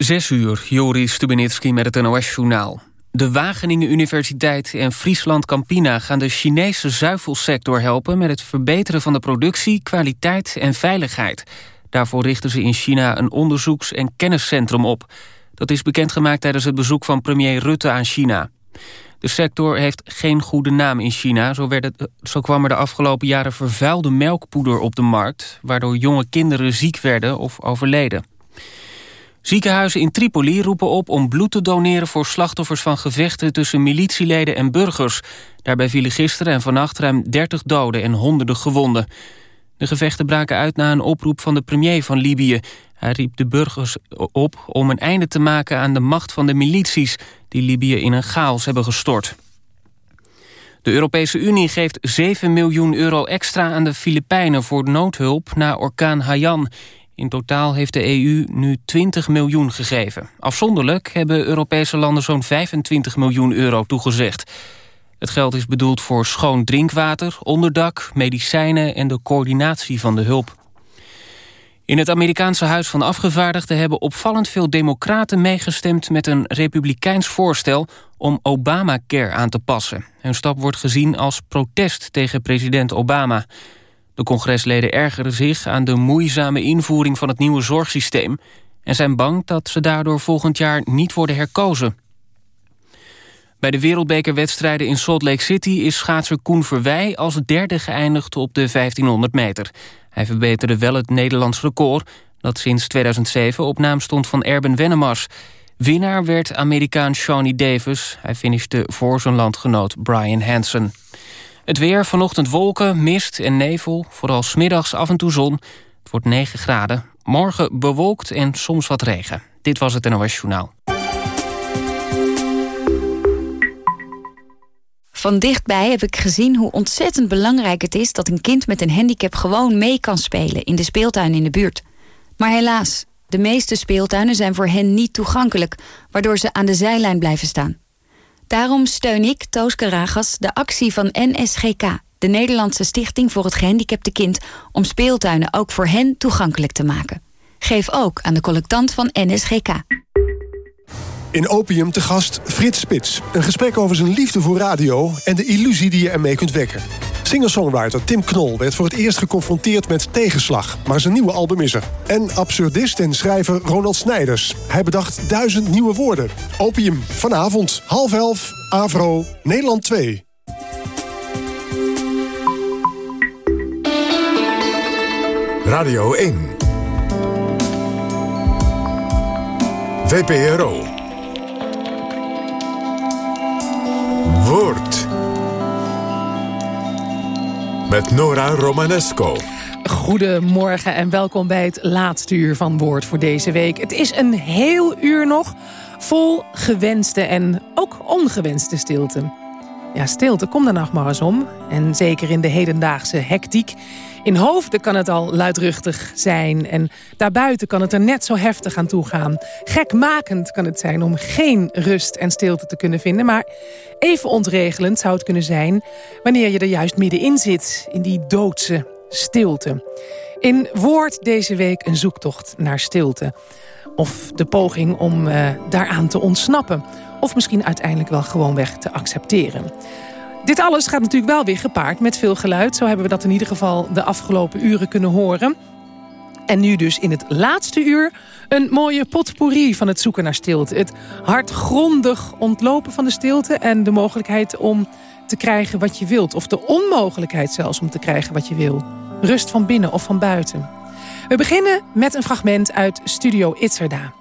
Zes uur, Joris Stubenitski met het NOS-journaal. De Wageningen Universiteit en Friesland Campina gaan de Chinese zuivelsector helpen... met het verbeteren van de productie, kwaliteit en veiligheid. Daarvoor richten ze in China een onderzoeks- en kenniscentrum op. Dat is bekendgemaakt tijdens het bezoek van premier Rutte aan China. De sector heeft geen goede naam in China. Zo, werd het, zo kwam er de afgelopen jaren vervuilde melkpoeder op de markt... waardoor jonge kinderen ziek werden of overleden. Ziekenhuizen in Tripoli roepen op om bloed te doneren... voor slachtoffers van gevechten tussen militieleden en burgers. Daarbij vielen gisteren en vannacht ruim 30 doden en honderden gewonden. De gevechten braken uit na een oproep van de premier van Libië. Hij riep de burgers op om een einde te maken aan de macht van de milities... die Libië in een chaos hebben gestort. De Europese Unie geeft 7 miljoen euro extra aan de Filipijnen... voor noodhulp na orkaan Haiyan... In totaal heeft de EU nu 20 miljoen gegeven. Afzonderlijk hebben Europese landen zo'n 25 miljoen euro toegezegd. Het geld is bedoeld voor schoon drinkwater, onderdak, medicijnen en de coördinatie van de hulp. In het Amerikaanse Huis van Afgevaardigden hebben opvallend veel democraten meegestemd met een republikeins voorstel om Obamacare aan te passen. Hun stap wordt gezien als protest tegen president Obama. De congresleden ergeren zich aan de moeizame invoering van het nieuwe zorgsysteem... en zijn bang dat ze daardoor volgend jaar niet worden herkozen. Bij de wereldbekerwedstrijden in Salt Lake City... is schaatser Koen Verwij als derde geëindigd op de 1500 meter. Hij verbeterde wel het Nederlands record... dat sinds 2007 op naam stond van Erben Wennemars. Winnaar werd Amerikaan Shawnee Davis. Hij finishte voor zijn landgenoot Brian Hansen. Het weer, vanochtend wolken, mist en nevel. Vooral smiddags af en toe zon. Het wordt 9 graden. Morgen bewolkt en soms wat regen. Dit was het NOS Journaal. Van dichtbij heb ik gezien hoe ontzettend belangrijk het is... dat een kind met een handicap gewoon mee kan spelen... in de speeltuin in de buurt. Maar helaas, de meeste speeltuinen zijn voor hen niet toegankelijk... waardoor ze aan de zijlijn blijven staan. Daarom steun ik, Toos Karagas, de actie van NSGK... de Nederlandse Stichting voor het Gehandicapte Kind... om speeltuinen ook voor hen toegankelijk te maken. Geef ook aan de collectant van NSGK. In Opium te gast Frits Spits. Een gesprek over zijn liefde voor radio... en de illusie die je ermee kunt wekken. Singer-songwriter Tim Knol werd voor het eerst geconfronteerd met tegenslag... maar zijn nieuwe album is er. En absurdist en schrijver Ronald Snijders. Hij bedacht duizend nieuwe woorden. Opium, vanavond, half elf, Avro, Nederland 2. Radio 1. VPRO. Met Nora Romanesco. Goedemorgen en welkom bij het laatste uur van Woord voor deze week. Het is een heel uur nog vol gewenste en ook ongewenste stilte. Ja, stilte, kom er nog maar eens om. En zeker in de hedendaagse hectiek. In hoofden kan het al luidruchtig zijn. En daarbuiten kan het er net zo heftig aan toe gaan. Gekmakend kan het zijn om geen rust en stilte te kunnen vinden. Maar even ontregelend zou het kunnen zijn... wanneer je er juist middenin zit, in die doodse stilte. In Woord deze week een zoektocht naar stilte. Of de poging om uh, daaraan te ontsnappen. Of misschien uiteindelijk wel gewoonweg te accepteren. Dit alles gaat natuurlijk wel weer gepaard met veel geluid. Zo hebben we dat in ieder geval de afgelopen uren kunnen horen. En nu dus in het laatste uur een mooie potpourri van het zoeken naar stilte. Het hardgrondig ontlopen van de stilte en de mogelijkheid om te krijgen wat je wilt. Of de onmogelijkheid zelfs om te krijgen wat je wil. Rust van binnen of van buiten. We beginnen met een fragment uit Studio Itzerda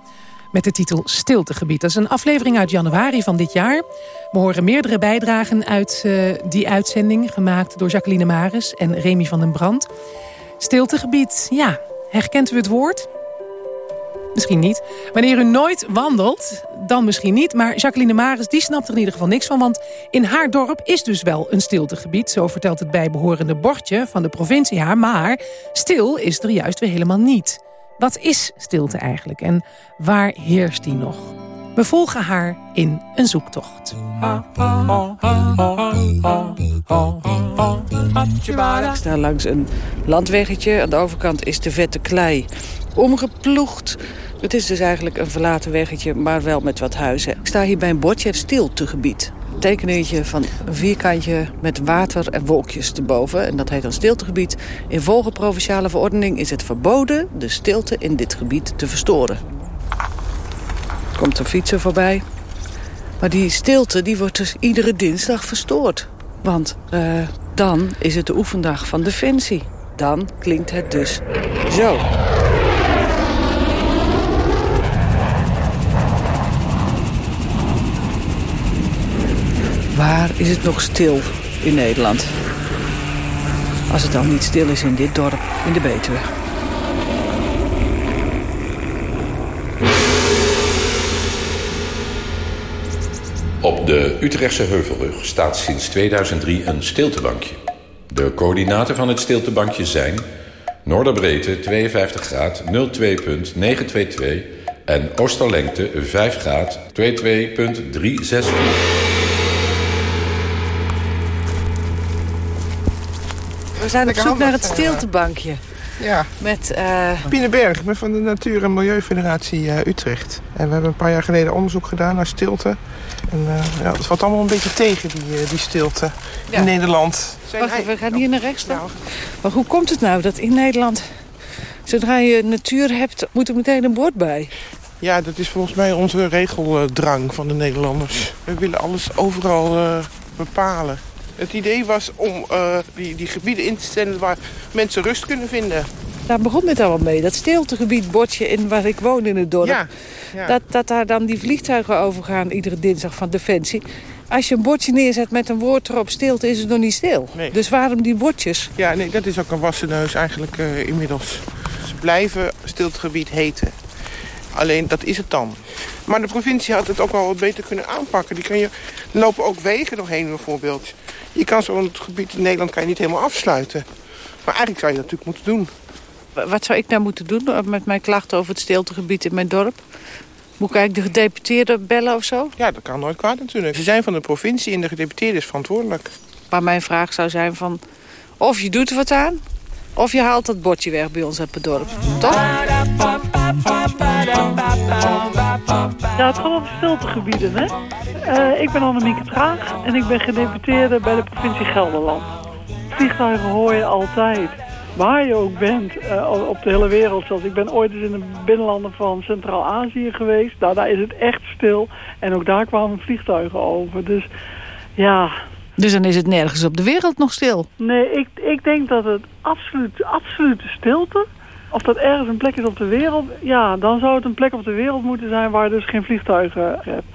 met de titel Stiltegebied. Dat is een aflevering uit januari van dit jaar. We horen meerdere bijdragen uit uh, die uitzending... gemaakt door Jacqueline Maris en Remy van den Brand. Stiltegebied, ja, herkent u het woord? Misschien niet. Wanneer u nooit wandelt, dan misschien niet. Maar Jacqueline Maris die snapt er in ieder geval niks van. Want in haar dorp is dus wel een stiltegebied. Zo vertelt het bijbehorende bordje van de provincie haar. Maar stil is er juist weer helemaal niet. Wat is stilte eigenlijk en waar heerst die nog? We volgen haar in een zoektocht. Ik sta langs een landweggetje. Aan de overkant is de vette klei omgeploegd. Het is dus eigenlijk een verlaten weggetje, maar wel met wat huizen. Ik sta hier bij een bordje stiltegebied. Een tekeningetje van een vierkantje met water en wolkjes erboven. En dat heet dan stiltegebied. In volgende provinciale verordening is het verboden de stilte in dit gebied te verstoren. Komt een fietser voorbij. Maar die stilte die wordt dus iedere dinsdag verstoord. Want uh, dan is het de oefendag van Defensie. Dan klinkt het dus zo. Waar is het nog stil in Nederland? Als het dan niet stil is in dit dorp, in de Betuwe. Op de Utrechtse Heuvelrug staat sinds 2003 een stiltebankje. De coördinaten van het stiltebankje zijn... Noorderbreedte 52 graad 02.922 en Oosterlengte 5 graad 22.364. We zijn op zoek naar het stiltebankje. Ja. Met, uh... Pine Berg, ik ben van de Natuur- en Milieufederatie uh, Utrecht. En we hebben een paar jaar geleden onderzoek gedaan naar stilte. En uh, ja, het valt allemaal een beetje tegen, die, die stilte in Nederland. Wacht, we gaan hier naar rechts dan. Maar hoe komt het nou dat in Nederland, zodra je natuur hebt, moet er meteen een bord bij? Ja, dat is volgens mij onze regeldrang van de Nederlanders. We willen alles overal bepalen. Het idee was om uh, die, die gebieden in te stellen waar mensen rust kunnen vinden. Daar begon het al mee. Dat stiltegebied bordje in waar ik woon in het dorp. Ja, ja. Dat, dat daar dan die vliegtuigen overgaan iedere dinsdag van Defensie. Als je een bordje neerzet met een woord erop stilte is het nog niet stil. Nee. Dus waarom die bordjes? Ja, nee, dat is ook een wassen neus eigenlijk uh, inmiddels. Ze blijven stiltegebied heten. Alleen dat is het dan. Maar de provincie had het ook wel wat beter kunnen aanpakken. Die kan je, er lopen ook wegen doorheen bijvoorbeeld. Je kan zo'n gebied in Nederland kan je niet helemaal afsluiten. Maar eigenlijk zou je dat natuurlijk moeten doen. Wat zou ik nou moeten doen met mijn klachten over het stiltegebied in mijn dorp? Moet ik eigenlijk de gedeputeerde bellen of zo? Ja, dat kan nooit kwaad natuurlijk. Ze zijn van de provincie en de gedeputeerde is verantwoordelijk. Maar mijn vraag zou zijn van... of je doet er wat aan... of je haalt dat bordje weg bij ons uit het dorp. Toch? Ja, het gaat om stiltegebieden, hè? Uh, ik ben Annemieke Traag en ik ben gedeputeerde bij de provincie Gelderland. Vliegtuigen hoor je altijd. Waar je ook bent uh, op de hele wereld. Zoals ik ben ooit eens in de binnenlanden van Centraal-Azië geweest. Nou, daar is het echt stil. En ook daar kwamen vliegtuigen over. Dus ja... Dus dan is het nergens op de wereld nog stil? Nee, ik, ik denk dat het absoluut, absolute stilte of dat ergens een plek is op de wereld, ja, dan zou het een plek op de wereld moeten zijn waar dus geen vliegtuigen hebt.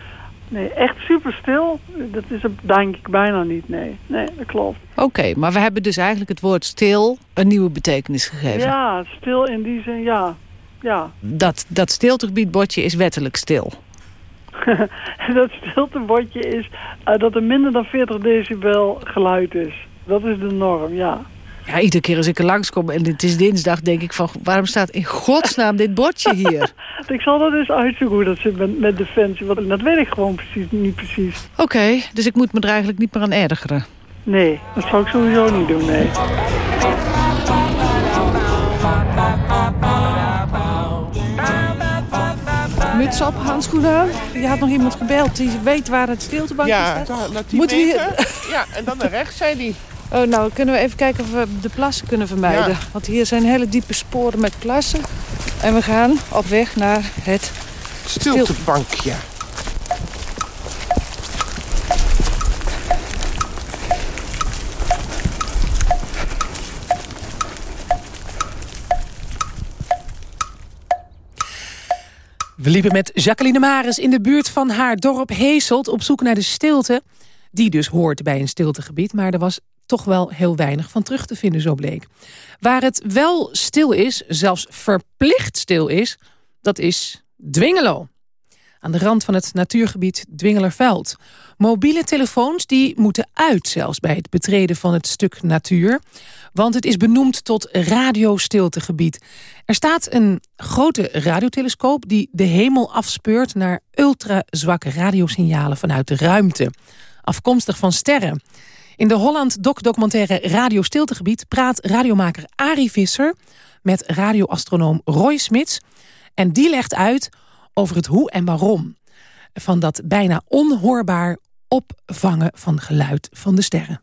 Nee, echt super stil, dat is het denk ik bijna niet, nee. Nee, dat klopt. Oké, maar we hebben dus eigenlijk het woord stil een nieuwe betekenis gegeven. Ja, stil in die zin, ja. ja. Dat, dat stiltegebiedbordje is wettelijk stil. dat stiltebordje is uh, dat er minder dan 40 decibel geluid is. Dat is de norm, ja. Ja, iedere keer als ik er langskom en het is dinsdag, denk ik van... waarom staat in godsnaam dit bordje hier? ik zal dat eens uitzoeken hoe dat zit met, met Defensie. Want dat weet ik gewoon precies, niet precies. Oké, dus ik moet me er eigenlijk niet meer aan ergeren? Nee, dat zou ik sowieso niet doen, nee. Muts op, handschoenen aan. Je had nog iemand gebeld die weet waar het stiltebankje ja, staat. Ja, Moeten we hier... Ja, en dan naar rechts, zei die. Oh, nou, kunnen we even kijken of we de plassen kunnen vermijden. Ja. Want hier zijn hele diepe sporen met plassen. En we gaan op weg naar het stiltebankje. We liepen met Jacqueline Maris in de buurt van haar dorp Heeselt... op zoek naar de stilte, die dus hoort bij een stiltegebied. Maar er was toch wel heel weinig van terug te vinden, zo bleek. Waar het wel stil is, zelfs verplicht stil is, dat is Dwingelo. Aan de rand van het natuurgebied Dwingelerveld. Mobiele telefoons die moeten uit zelfs bij het betreden van het stuk natuur. Want het is benoemd tot radiostiltegebied. Er staat een grote radiotelescoop die de hemel afspeurt... naar ultrazwakke radiosignalen vanuit de ruimte. Afkomstig van sterren. In de Holland Doc documentaire Radio Stiltegebied... praat radiomaker Arie Visser met radioastronoom Roy Smits... En die legt uit over het hoe en waarom van dat bijna onhoorbaar opvangen van geluid van de sterren.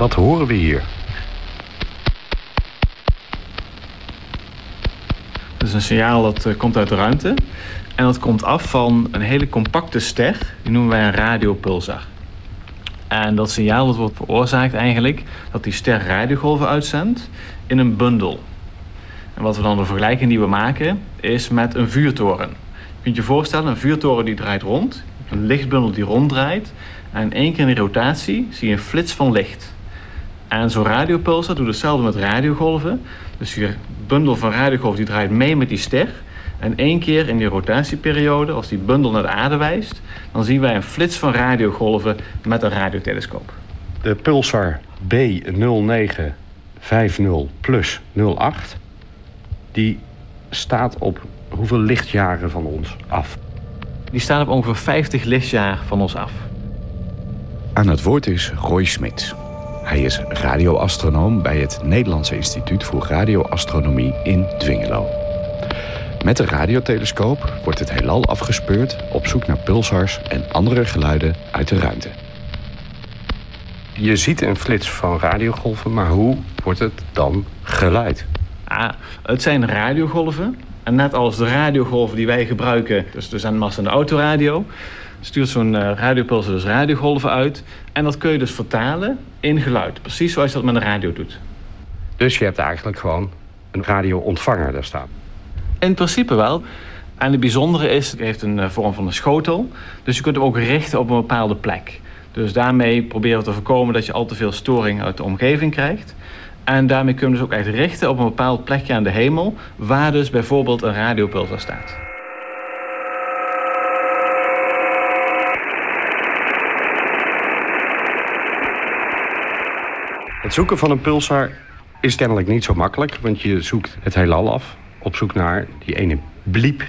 Wat horen we hier? Dat is een signaal dat uh, komt uit de ruimte. En dat komt af van een hele compacte ster. Die noemen wij een radiopulsar. En dat signaal dat wordt veroorzaakt eigenlijk dat die ster radiogolven uitzendt in een bundel. En wat we dan de vergelijking die we maken is met een vuurtoren. Je kunt je voorstellen, een vuurtoren die draait rond. Een lichtbundel die ronddraait. En in één keer in rotatie zie je een flits van licht. En zo'n radiopulsar doet hetzelfde met radiogolven. Dus je bundel van radiogolven die draait mee met die ster. En één keer in die rotatieperiode, als die bundel naar de aarde wijst... dan zien wij een flits van radiogolven met een radiotelescoop. De pulsar B0950 plus 08... die staat op hoeveel lichtjaren van ons af? Die staat op ongeveer 50 lichtjaar van ons af. Aan het woord is Roy Smits. Hij is radioastronoom bij het Nederlandse Instituut voor Radioastronomie in Dwingelo. Met de radiotelescoop wordt het heelal afgespeurd op zoek naar pulsars en andere geluiden uit de ruimte. Je ziet een flits van radiogolven, maar hoe wordt het dan geluid? Ah, het zijn radiogolven. En net als de radiogolven die wij gebruiken, dus de zendmast en de autoradio, stuurt zo'n uh, radiopulsar dus radiogolven uit. En dat kun je dus vertalen in geluid. Precies zoals je dat met een radio doet. Dus je hebt eigenlijk gewoon een radioontvanger daar staan? In principe wel. En het bijzondere is, het heeft een uh, vorm van een schotel. Dus je kunt hem ook richten op een bepaalde plek. Dus daarmee proberen we te voorkomen dat je al te veel storing uit de omgeving krijgt. En daarmee kunnen we dus ook echt richten op een bepaald plekje aan de hemel... waar dus bijvoorbeeld een radiopulsar staat. Het zoeken van een pulsar is kennelijk niet zo makkelijk, want je zoekt het heelal af op zoek naar die ene bliep.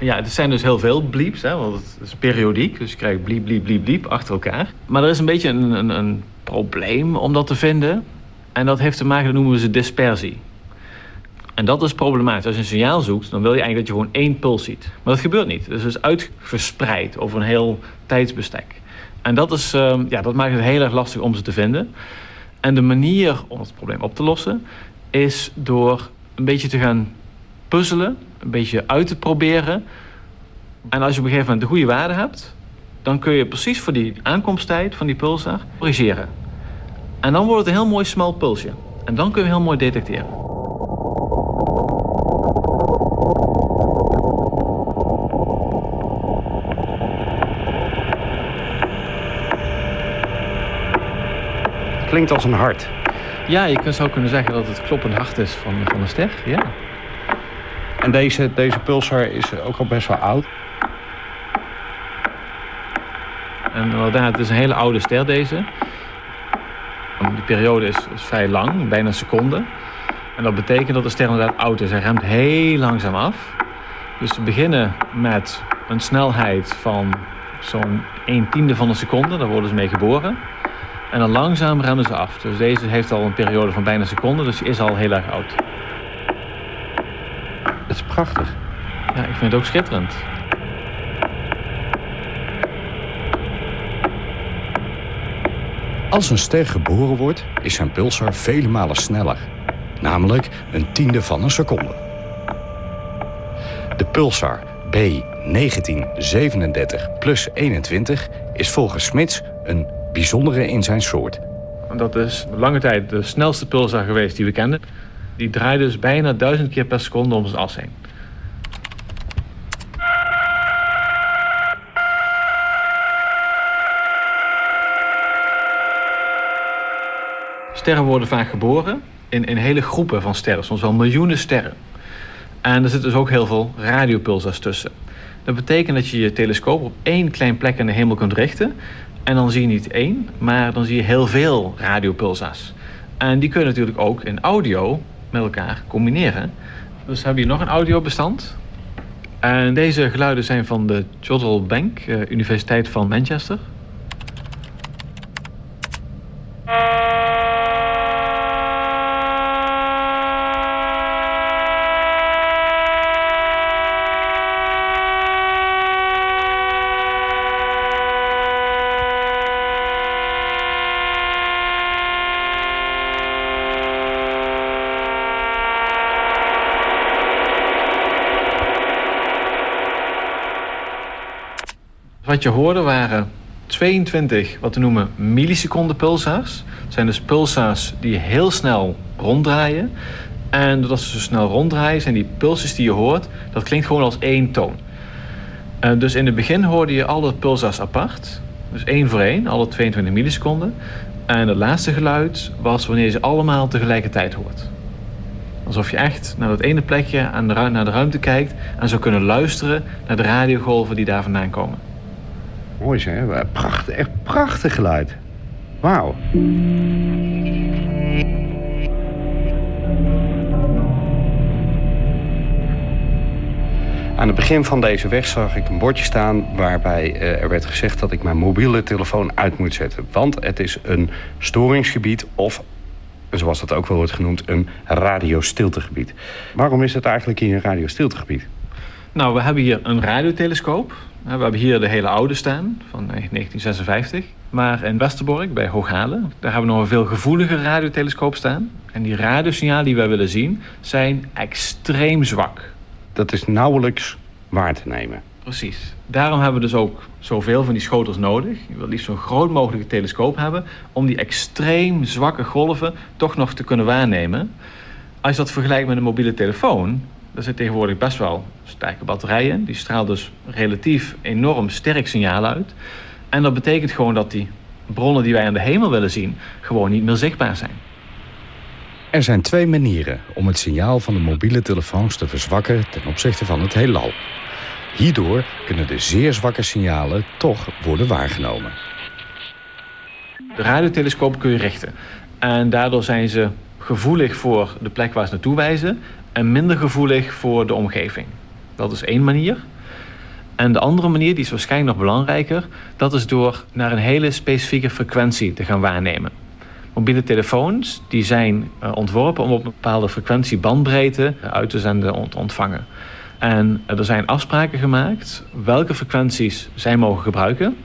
Ja, er zijn dus heel veel blieps, hè, want het is periodiek. Dus je krijgt bliep, bliep, bliep, bliep achter elkaar. Maar er is een beetje een, een, een probleem om dat te vinden. En dat heeft te maken, dat noemen we ze dispersie. En dat is problematisch. Als je een signaal zoekt, dan wil je eigenlijk dat je gewoon één puls ziet. Maar dat gebeurt niet. Het is dus uitverspreid over een heel tijdsbestek. En dat, is, uh, ja, dat maakt het heel erg lastig om ze te vinden. En de manier om het probleem op te lossen is door een beetje te gaan puzzelen, een beetje uit te proberen. En als je op een gegeven moment de goede waarde hebt, dan kun je precies voor die aankomsttijd van die pulsar corrigeren. En dan wordt het een heel mooi smal pulsje. En dan kun je heel mooi detecteren. Klinkt als een hart. Ja, je zou kunnen zeggen dat het kloppend hart is van, van een ster, ja. En deze, deze pulsar is ook al best wel oud. En inderdaad, het is een hele oude ster deze. Die periode is, is vrij lang, bijna een seconde. En dat betekent dat de ster inderdaad oud is. Hij remt heel langzaam af. Dus we beginnen met een snelheid van zo'n 1 tiende van een seconde. Daar worden ze mee geboren. En dan langzaam remmen ze af. Dus deze heeft al een periode van bijna een seconde, dus die is al heel erg oud. Het is prachtig. Ja, ik vind het ook schitterend. Als een ster geboren wordt, is zijn pulsar vele malen sneller. Namelijk een tiende van een seconde. De Pulsar B1937 plus 21 is volgens Smits een bijzondere in zijn soort. Dat is lange tijd de snelste pulsar geweest die we kenden. Die draait dus bijna duizend keer per seconde om zijn as heen. Sterren worden vaak geboren in, hele groepen van sterren, soms wel miljoenen sterren. En er zitten dus ook heel veel radiopulsars tussen. Dat betekent dat je je telescoop op één klein plek in de hemel kunt richten. En dan zie je niet één, maar dan zie je heel veel radiopulsars. En die kunnen natuurlijk ook in audio met elkaar combineren. Dus we hebben hier nog een audiobestand. En deze geluiden zijn van de Jodrell Bank, eh, Universiteit van Manchester. Wat je hoorde waren 22 wat we noemen milliseconden pulsars. Dat zijn dus pulsars die heel snel ronddraaien. En doordat ze zo snel ronddraaien, zijn die pulsjes die je hoort, dat klinkt gewoon als één toon. Uh, dus in het begin hoorde je alle pulsars apart. Dus één voor één, alle 22 milliseconden. En het laatste geluid was wanneer je ze allemaal tegelijkertijd hoort. Alsof je echt naar dat ene plekje aan de, naar de ruimte kijkt en zou kunnen luisteren naar de radiogolven die daar vandaan komen. Mooi zeg, prachtig, echt prachtig geluid. Wauw. Aan het begin van deze weg zag ik een bordje staan waarbij eh, er werd gezegd dat ik mijn mobiele telefoon uit moet zetten. Want het is een storingsgebied of, zoals dat ook wel wordt genoemd, een radiostiltegebied. Waarom is het eigenlijk hier een radiostiltegebied? Nou, we hebben hier een radiotelescoop. We hebben hier de hele oude staan, van 1956. Maar in Westerbork, bij Hooghalen, daar hebben we nog een veel gevoeliger radiotelescoop staan. En die radiosignalen die wij willen zien, zijn extreem zwak. Dat is nauwelijks waar te nemen. Precies. Daarom hebben we dus ook zoveel van die schotels nodig. Je wil liefst zo'n groot mogelijke telescoop hebben... om die extreem zwakke golven toch nog te kunnen waarnemen. Als je dat vergelijkt met een mobiele telefoon... Er zit tegenwoordig best wel sterke batterijen. Die straalt dus relatief enorm sterk signaal uit. En dat betekent gewoon dat die bronnen die wij aan de hemel willen zien... gewoon niet meer zichtbaar zijn. Er zijn twee manieren om het signaal van de mobiele telefoons te verzwakken ten opzichte van het heelal. Hierdoor kunnen de zeer zwakke signalen toch worden waargenomen. De radiotelescopen kun je richten. En daardoor zijn ze gevoelig voor de plek waar ze naartoe wijzen en minder gevoelig voor de omgeving. Dat is één manier. En de andere manier, die is waarschijnlijk nog belangrijker, dat is door naar een hele specifieke frequentie te gaan waarnemen. Mobiele telefoons die zijn eh, ontworpen om op een bepaalde frequentiebandbreedte uit te zenden en te ontvangen. En er zijn afspraken gemaakt welke frequenties zij mogen gebruiken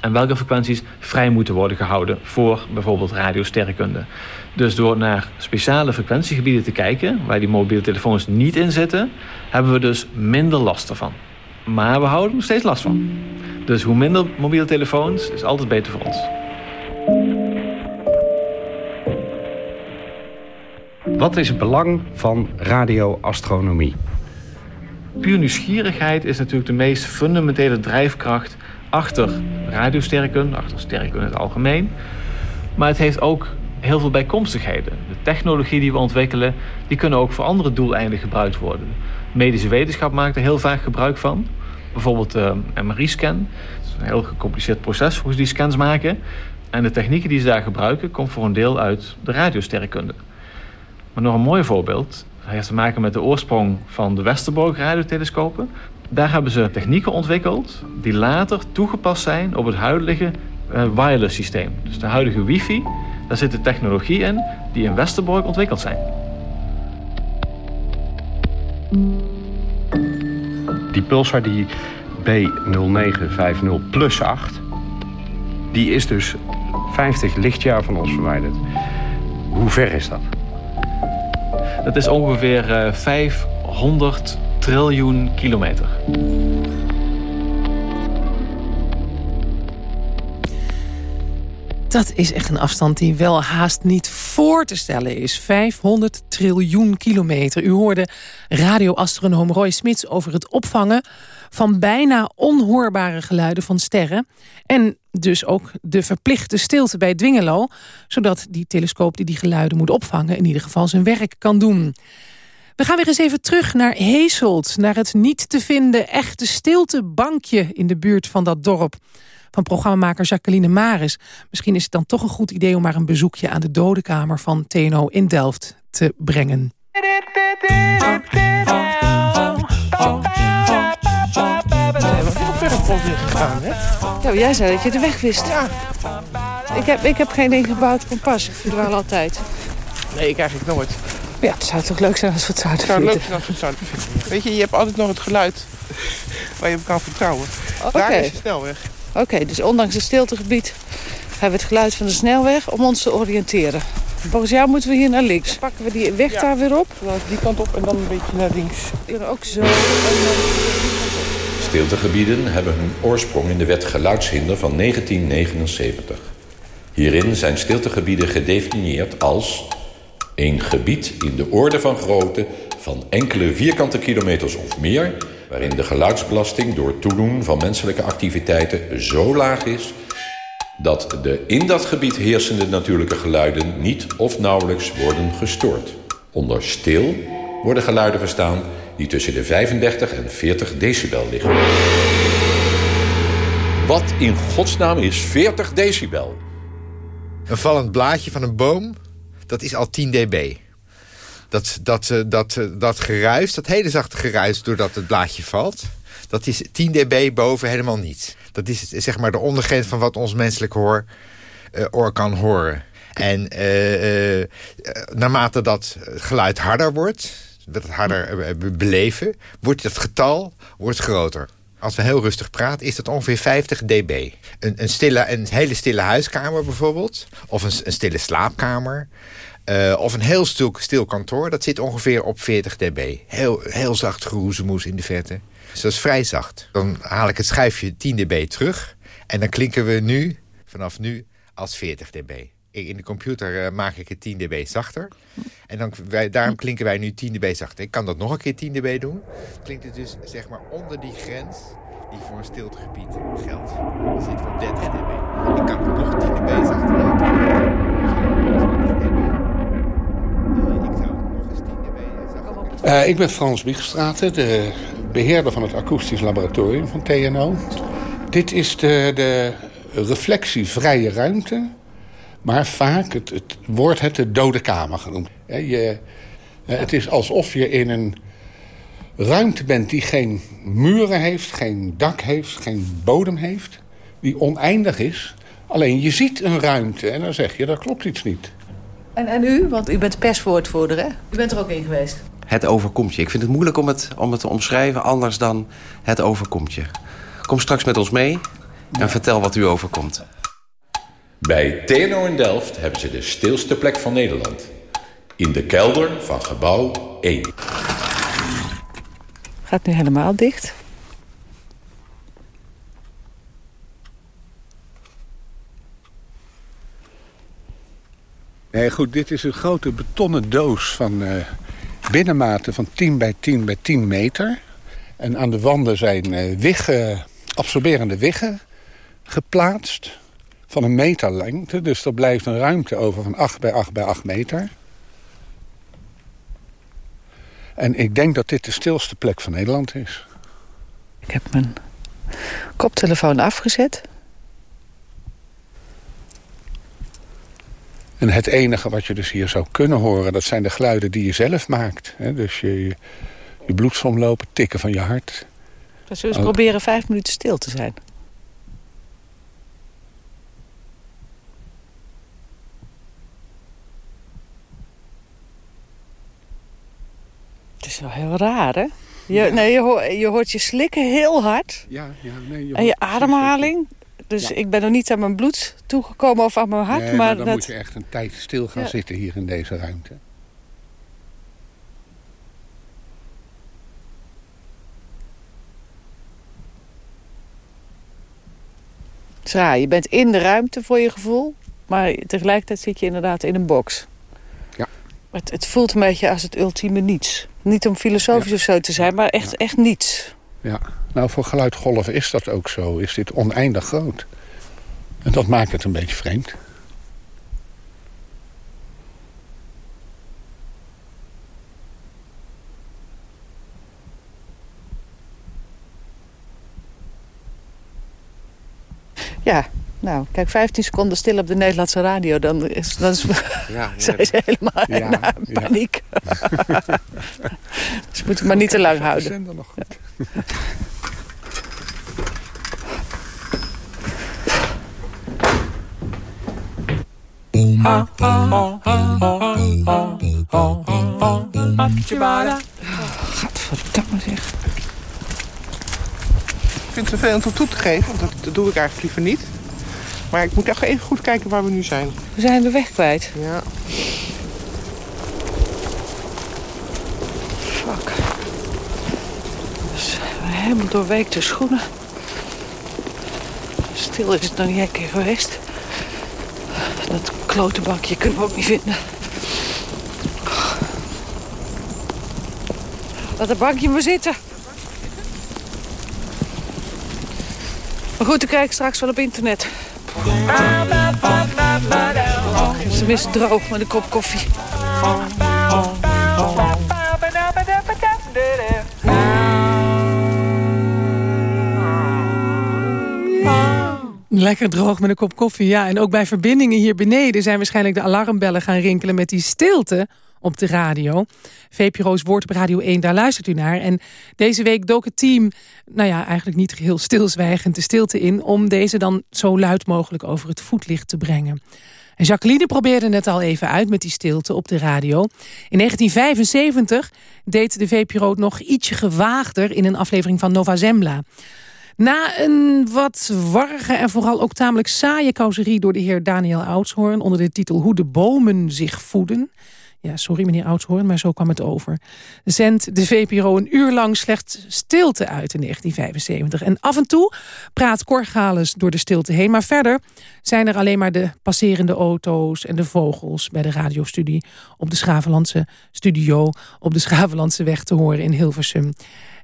en welke frequenties vrij moeten worden gehouden voor bijvoorbeeld radiosterrenkunde. Dus door naar speciale frequentiegebieden te kijken, waar die mobiele telefoons niet in zitten, hebben we dus minder last ervan. Maar we houden er nog steeds last van. Dus hoe minder mobiele telefoons is altijd beter voor ons. Wat is het belang van radioastronomie? Puur nieuwsgierigheid is natuurlijk de meest fundamentele drijfkracht achter radiosterrenkunde, achter sterrenkunde in het algemeen. Maar het heeft ook heel veel bijkomstigheden. De technologie die we ontwikkelen, die kunnen ook voor andere doeleinden gebruikt worden. Medische wetenschap maakt er heel vaak gebruik van. Bijvoorbeeld de MRI-scan. Het is een heel gecompliceerd proces hoe ze die scans maken. En de technieken die ze daar gebruiken, komt voor een deel uit de radiosterrenkunde. Maar nog een mooi voorbeeld. Dat heeft te maken met de oorsprong van de Westerbork radiotelescopen. Daar hebben ze technieken ontwikkeld die later toegepast zijn op het huidige uh, wireless systeem. Dus de huidige wifi, daar zit de technologie in die in Westerbork ontwikkeld zijn. Die pulsar die B0950 plus 8, die is dus 50 lichtjaar van ons verwijderd. Hoe ver is dat? Dat is ongeveer 500 triljoen kilometer. Dat is echt een afstand die wel haast niet voor te stellen is. 500 triljoen kilometer. U hoorde radioastronoom Roy Smits over het opvangen... van bijna onhoorbare geluiden van sterren. En dus ook de verplichte stilte bij Dwingelo... zodat die telescoop die die geluiden moet opvangen... in ieder geval zijn werk kan doen. We gaan weer eens even terug naar Heeselt... naar het niet te vinden echte stiltebankje in de buurt van dat dorp van programmamaker Jacqueline Maris. Misschien is het dan toch een goed idee om maar een bezoekje aan de dodenkamer van TNO in Delft te brengen. Ja, jij zei dat je de weg wist. Ja. Ik heb, ik heb geen ingebouwd kompas. Ik verdwaal altijd. Nee, ik eigenlijk nooit. Ja, het zou toch leuk zijn als we het zouden Het zou vinden. leuk zijn als we het zouden vinden. Weet je, je hebt altijd nog het geluid waar je op kan vertrouwen. Oké. Daar is de snelweg. Oké, dus ondanks het stiltegebied hebben we het geluid van de snelweg om ons te oriënteren. Volgens jou moeten we hier naar links. Pakken we die weg daar weer op? Die kant op en dan een beetje naar links. Hier ook zo. Stiltegebieden hebben hun oorsprong in de wet geluidshinder van 1979. Hierin zijn stiltegebieden gedefinieerd als een gebied in de orde van grootte van enkele vierkante kilometers of meer, waarin de geluidsbelasting door toedoen van menselijke activiteiten zo laag is dat de in dat gebied heersende natuurlijke geluiden niet of nauwelijks worden gestoord. Onder stil worden geluiden verstaan die tussen de 35 en 40 decibel liggen. Wat in godsnaam is 40 decibel? Een vallend blaadje van een boom, dat is al 10 dB. Dat, dat, eh, dat, eh, dat geruis, dat hele zachte geruis doordat het blaadje valt... dat is 10 dB boven helemaal niet. Dat is zeg maar de ondergrens van wat ons menselijk hoor, eh, oor kan horen. En naarmate dat geluid harder wordt, dat harder be- beleven... wordt het getal wordt groter. Als we heel rustig praten, is dat ongeveer 50 dB. Een, een, stille, een hele stille huiskamer bijvoorbeeld, of een, een stille slaapkamer... eh, of een heel stil, stil kantoor, dat zit ongeveer op 40 dB. Heel, heel zacht geroezemoes in de verte. Dus dat is vrij zacht. Dan haal ik het schijfje 10 dB terug. En dan klinken we nu, vanaf nu, als 40 dB. In de computer eh, maak ik het 10 dB zachter. En dan, daarom klinken wij nu 10 dB zachter. Ik kan dat nog een keer 10 dB doen. Klinkt het dus zeg maar onder die grens die voor een stiltegebied geldt. Dat zit op 30 dB. Ik kan het nog 10 dB zachter laten. Eh, ik ben Frans Biegestraten, de beheerder van het akoestisch laboratorium van TNO. Dit is de, de reflectievrije ruimte, maar vaak het, wordt het de dode kamer genoemd. Eh, het is alsof je in een ruimte bent die geen muren heeft, geen dak heeft, geen bodem heeft, die oneindig is. Alleen je ziet een ruimte en dan zeg je, dat klopt iets niet. En, en u? Want u bent perswoordvoerder, hè? U bent er ook in geweest. Het overkomt je. Ik vind het moeilijk om het, om het te omschrijven anders dan het overkomt je. Kom straks met ons mee en vertel wat u overkomt. Bij TNO in Delft hebben ze de stilste plek van Nederland. In de kelder van gebouw 1. Gaat nu helemaal dicht. Nee, goed, dit is een grote betonnen doos van eh, binnenmaten van 10 bij 10 bij 10 meter. En aan de wanden zijn eh, wiggen, absorberende wiggen geplaatst van een meter lengte. Dus er blijft een ruimte over van 8 bij 8 bij 8 meter. En ik denk dat dit de stilste plek van Nederland is. Ik heb mijn koptelefoon afgezet. En het enige wat je dus hier zou kunnen horen... dat zijn de geluiden die je zelf maakt. Hè? Dus je, je, je bloedsomlopen, tikken van je hart. We zullen eens Oh. proberen vijf minuten stil te zijn. Het is wel heel raar, hè? Je, nee, je, hoort, je hoort je slikken heel hard. Ja, ja, nee, je en je ademhaling. Dus ik ben nog niet aan mijn bloed toegekomen of aan mijn hart. Maar, dan moet je echt een tijd stil gaan zitten hier in deze ruimte. Zra, je bent in de ruimte voor je gevoel, maar tegelijkertijd zit je inderdaad in een box. Ja. Het, het voelt een beetje als het ultieme niets. Niet om filosofisch of zo te zijn, maar echt, echt niets. Ja nou voor geluidgolven is dat ook zo. Is dit oneindig groot. En dat maakt het een beetje vreemd. Ja, nou, kijk, 15 seconden stil op de Nederlandse radio, dan is, dan is, Ja, zijn ze helemaal in Ja, ja. paniek. dus moet het maar niet te lang houden. Goed. Gadverdamme zeg. Ik vind het vervelend om toe te geven, want dat, dat doe ik eigenlijk liever niet. Maar ik moet echt even goed kijken waar we nu zijn. We zijn de weg kwijt. Ja. Fuck. Dus helemaal doorweekte schoenen. Stil is het nog niet een keer geweest. Dat klote bakje kunnen we ook niet vinden. Laat het bankje maar zitten. Maar goed, dan krijg ik straks wel op internet. Tenminste droog met een kop koffie. Lekker droog met een kop koffie, ja. En ook bij verbindingen hier beneden zijn waarschijnlijk de alarmbellen gaan rinkelen met die stilte op de radio. VPRO's Woord op Radio 1, daar luistert u naar. En deze week dook het team, nou ja, eigenlijk niet geheel stilzwijgend de stilte in... om deze dan zo luid mogelijk over het voetlicht te brengen. En Jacqueline probeerde het al even uit met die stilte op de radio. In 1975 deed de VPRO het nog ietsje gewaagder... in een aflevering van Nova Zembla. Na een wat warrige en vooral ook tamelijk saaie causerie... door de heer Daniel Oudshoorn onder de titel Hoe de bomen zich voeden... Ja, sorry meneer Oudshoorn, maar zo kwam het over. Zendt de VPRO een uur lang slechts stilte uit in 1975. En af en toe praat Cor Gales door de stilte heen. Maar verder zijn er alleen maar de passerende auto's en de vogels... bij de radiostudie op de Schavenlandse studio... op de Schavenlandse weg te horen in Hilversum.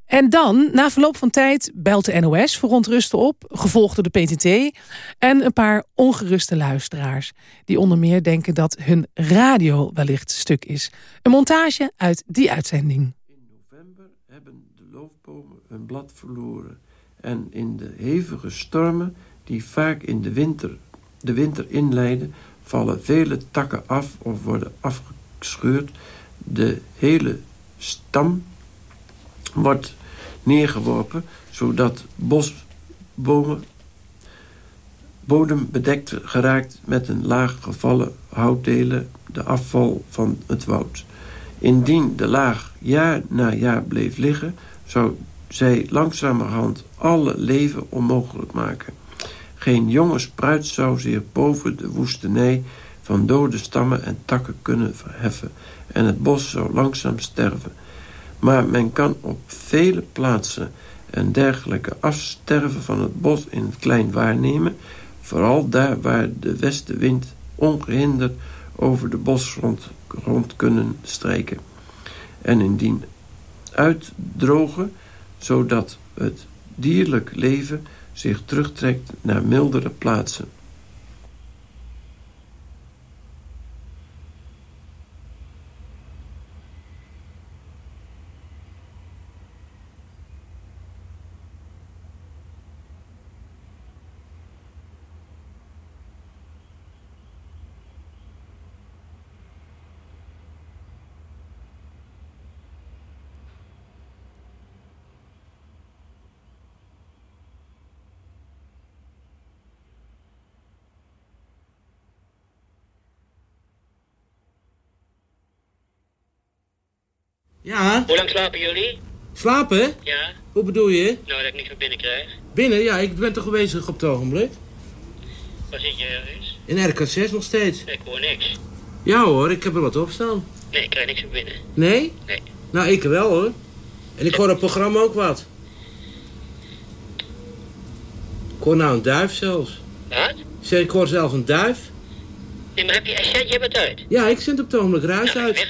En dan, na verloop van tijd, belt de NOS verontrusten op... gevolgd door de PTT en een paar ongeruste luisteraars... die onder meer denken dat hun radio wellicht stuk is. Een montage uit die uitzending. hebben de loofbomen hun blad verloren. En in de hevige stormen die vaak in de winter, de winter inleiden... vallen vele takken af of worden afgescheurd. De hele stam wordt neergeworpen... zodat bosbomen bodem bedekt geraakt met een laag gevallen houtdelen... de afval van het woud. Indien de laag jaar na jaar bleef liggen... zou zij langzamerhand alle leven onmogelijk maken. Geen jonge spruit zou zich boven de woestenij... van dode stammen en takken kunnen verheffen... en het bos zou langzaam sterven. Maar men kan op vele plaatsen een dergelijke afsterven van het bos in het klein waarnemen... vooral daar waar de westenwind ongehinderd over de bosgrond rond kunnen strijken. En indien uitdrogen, zodat het dierlijk leven zich terugtrekt naar mildere plaatsen. Ja? Hoe lang slapen jullie? Slapen? Ja. Hoe bedoel je? Nou, dat ik niks meer binnenkrijg. Binnen? Ja, ik ben toch bezig op het ogenblik. Waar zit je ergens? In RK6 nog steeds. Ik hoor niks. Ja hoor, ik heb er wat op staan. Nee, ik krijg niks meer binnen. Nee? Nee. Nou, ik wel hoor. En ik hoor het programma ook wat. Ik hoor nou een duif zelfs. Wat? Zeg, ik hoor zelf een duif. Nee, maar heb je, zet je wat uit? Ja, ik zend op het ogenblik ruis Nou, uit.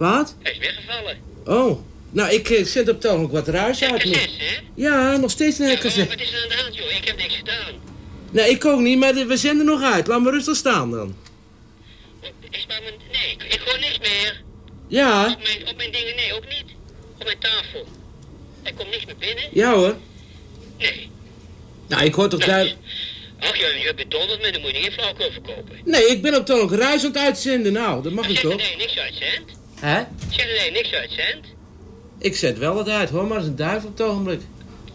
Wat? Hij is weggevallen. Oh. Nou, ik eh, zend op het ogenblik wat ruis uit. RKZ, hè? Ja, nog steeds een Ja, wat is er aan de hand, joh? Ik heb niks gedaan. Nee, ik ook niet, maar we zenden nog uit. Laat me rustig staan dan. Is maar mijn... Nee, ik, ik hoor niks meer. Ja, Op mijn, op mijn dingen, nee, ook niet. Op mijn tafel. Er komt niks meer binnen. ja hoor. Nee. Nou, ik hoor toch duidelijk... Ach, je, je bedonderd me, dan moet je niet flauwkul verkopen. Nee, ik ben op het ruis aan het uitzenden. Nou, dat mag ik toch? hij niks uitzendt? Hè? Zeg dat hij niks uitzendt? Ik zet wel wat uit, hoor, maar dat is een duif op het ogenblik.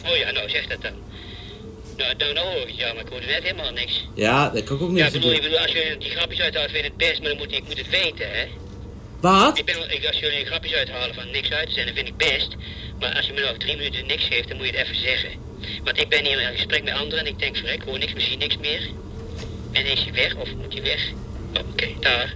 Oh ja, nou zeg dat dan. Nou, nou hoor ik ja, maar ik hoorde net helemaal niks. Ja, dat kan ik ook niet Ja, bedoel, ik bedoel, als je die grapjes uithaalt, vind ik het best, maar dan moet ik moet het weten, hè? Wat? Ik ben, ik, als jullie grapjes uithalen van niks uit te zenden, vind ik best. Maar als je me nog drie minuten niks geeft, dan moet je het even zeggen. Want ik ben hier in gesprek met anderen en ik denk, verrek, ik hoor niks, misschien niks meer. En is hij weg of moet hij weg? Oh, Oké, daar.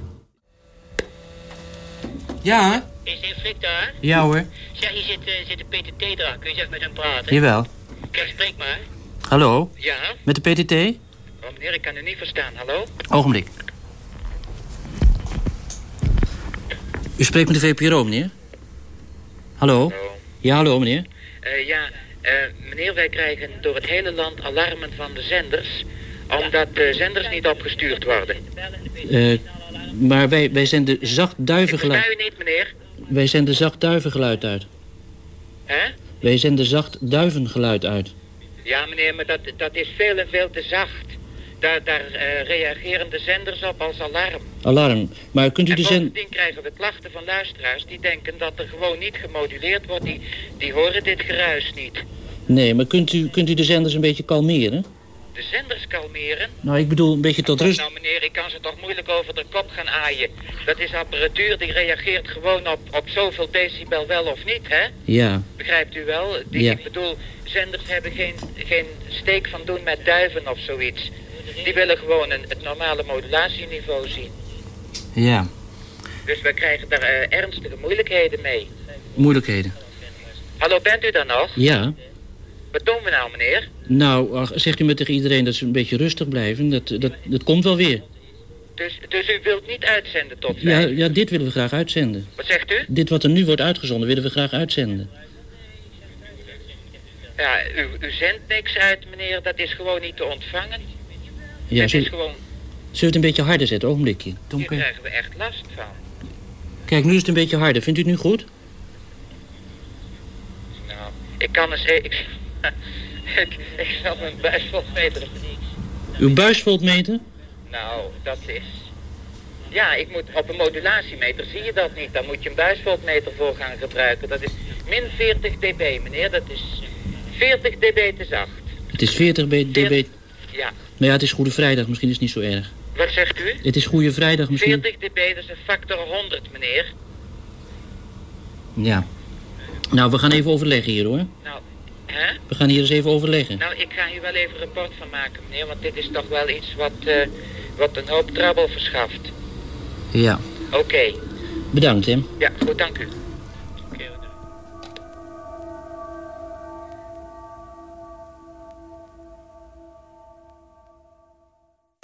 Ja? Is dit Frik daar? Ja hoor. Zeg, hier zit, eh, zit de Peter Tedra. Kun je eens even met hem praten? Jawel. Kijk, spreek maar. Hallo? Ja? Met de PTT? Oh, meneer, ik kan u niet verstaan. Hallo? Ogenblik. U spreekt met de VPRO, meneer? Hallo? Ja, hallo, meneer. Eh, ja, eh, meneer, wij krijgen door het hele land alarmen van de zenders... omdat de zenders niet opgestuurd worden. Eh, maar wij, wij zenden zacht Ik duivengeluid... niet, meneer. Wij zenden zacht duivengeluid uit. Hè? Wij zenden zacht duivengeluid uit. Ja, meneer, maar dat, dat is veel en veel te zacht. Daar, daar eh, reageren de zenders op als alarm. Alarm. Maar kunt u En de zend... bovendien krijgen we klachten van luisteraars die denken dat er gewoon niet gemoduleerd wordt. Die, die horen dit geruis niet. Nee, maar kunt u, kunt u de zenders een beetje kalmeren? De zenders kalmeren. Nou, ik bedoel een beetje tot rust... Nou meneer, ik kan ze toch moeilijk over de kop gaan aaien. Dat is apparatuur die reageert gewoon op, op zoveel decibel wel of niet, hè? Ja. Begrijpt u wel? Die, Ja. Ik bedoel, zenders hebben geen, geen steek van doen met duiven of zoiets. Die willen gewoon een, het normale modulatieniveau zien. Ja. Dus we krijgen daar eh, ernstige moeilijkheden mee. Moeilijkheden. Hallo, bent u daar nog? Ja. Wat doen we nou, meneer? Nou, ach, zegt u maar tegen iedereen dat ze een beetje rustig blijven. Dat, dat, dat komt wel weer. Dus, dus u wilt niet uitzenden tot Ja, vijf? ja, dit willen we graag uitzenden. Wat zegt u? Dit wat er nu wordt uitgezonden, willen we graag uitzenden. Ja, u, u zendt niks uit, meneer. Dat is gewoon niet te ontvangen. Ja, is gewoon... zullen we het een beetje harder zetten? Ogenblikje. Hier krijgen we echt last van. Kijk, nu is het een beetje harder. Vindt u het nu goed? Nou, ik kan eens... he- Ik, ik, ik zal mijn buisvoltmeter... Uw buisvoltmeter? Nou, dat is... Ja, ik moet op een modulatiemeter zie je dat niet. Dan moet je een buisvoltmeter voor gaan gebruiken. Dat is min 40 dB, meneer. Dat is 40 dB te zacht. Het is 40 b- dB. Ja. Nou ja, het is Goede Vrijdag. Misschien is het niet zo erg. Wat zegt u? Het is Goede Vrijdag misschien. 40 dB, dat is een factor 100, meneer. Ja. Nou, we gaan even overleggen hier hoor. Nou, hè? We gaan hier eens even overleggen. Nou, ik ga hier wel even een rapport van maken, meneer. Want dit is toch wel iets wat, eh, wat een hoop trouble verschaft. Ja. Oké. Bedankt, hè. Ja, goed, dank u.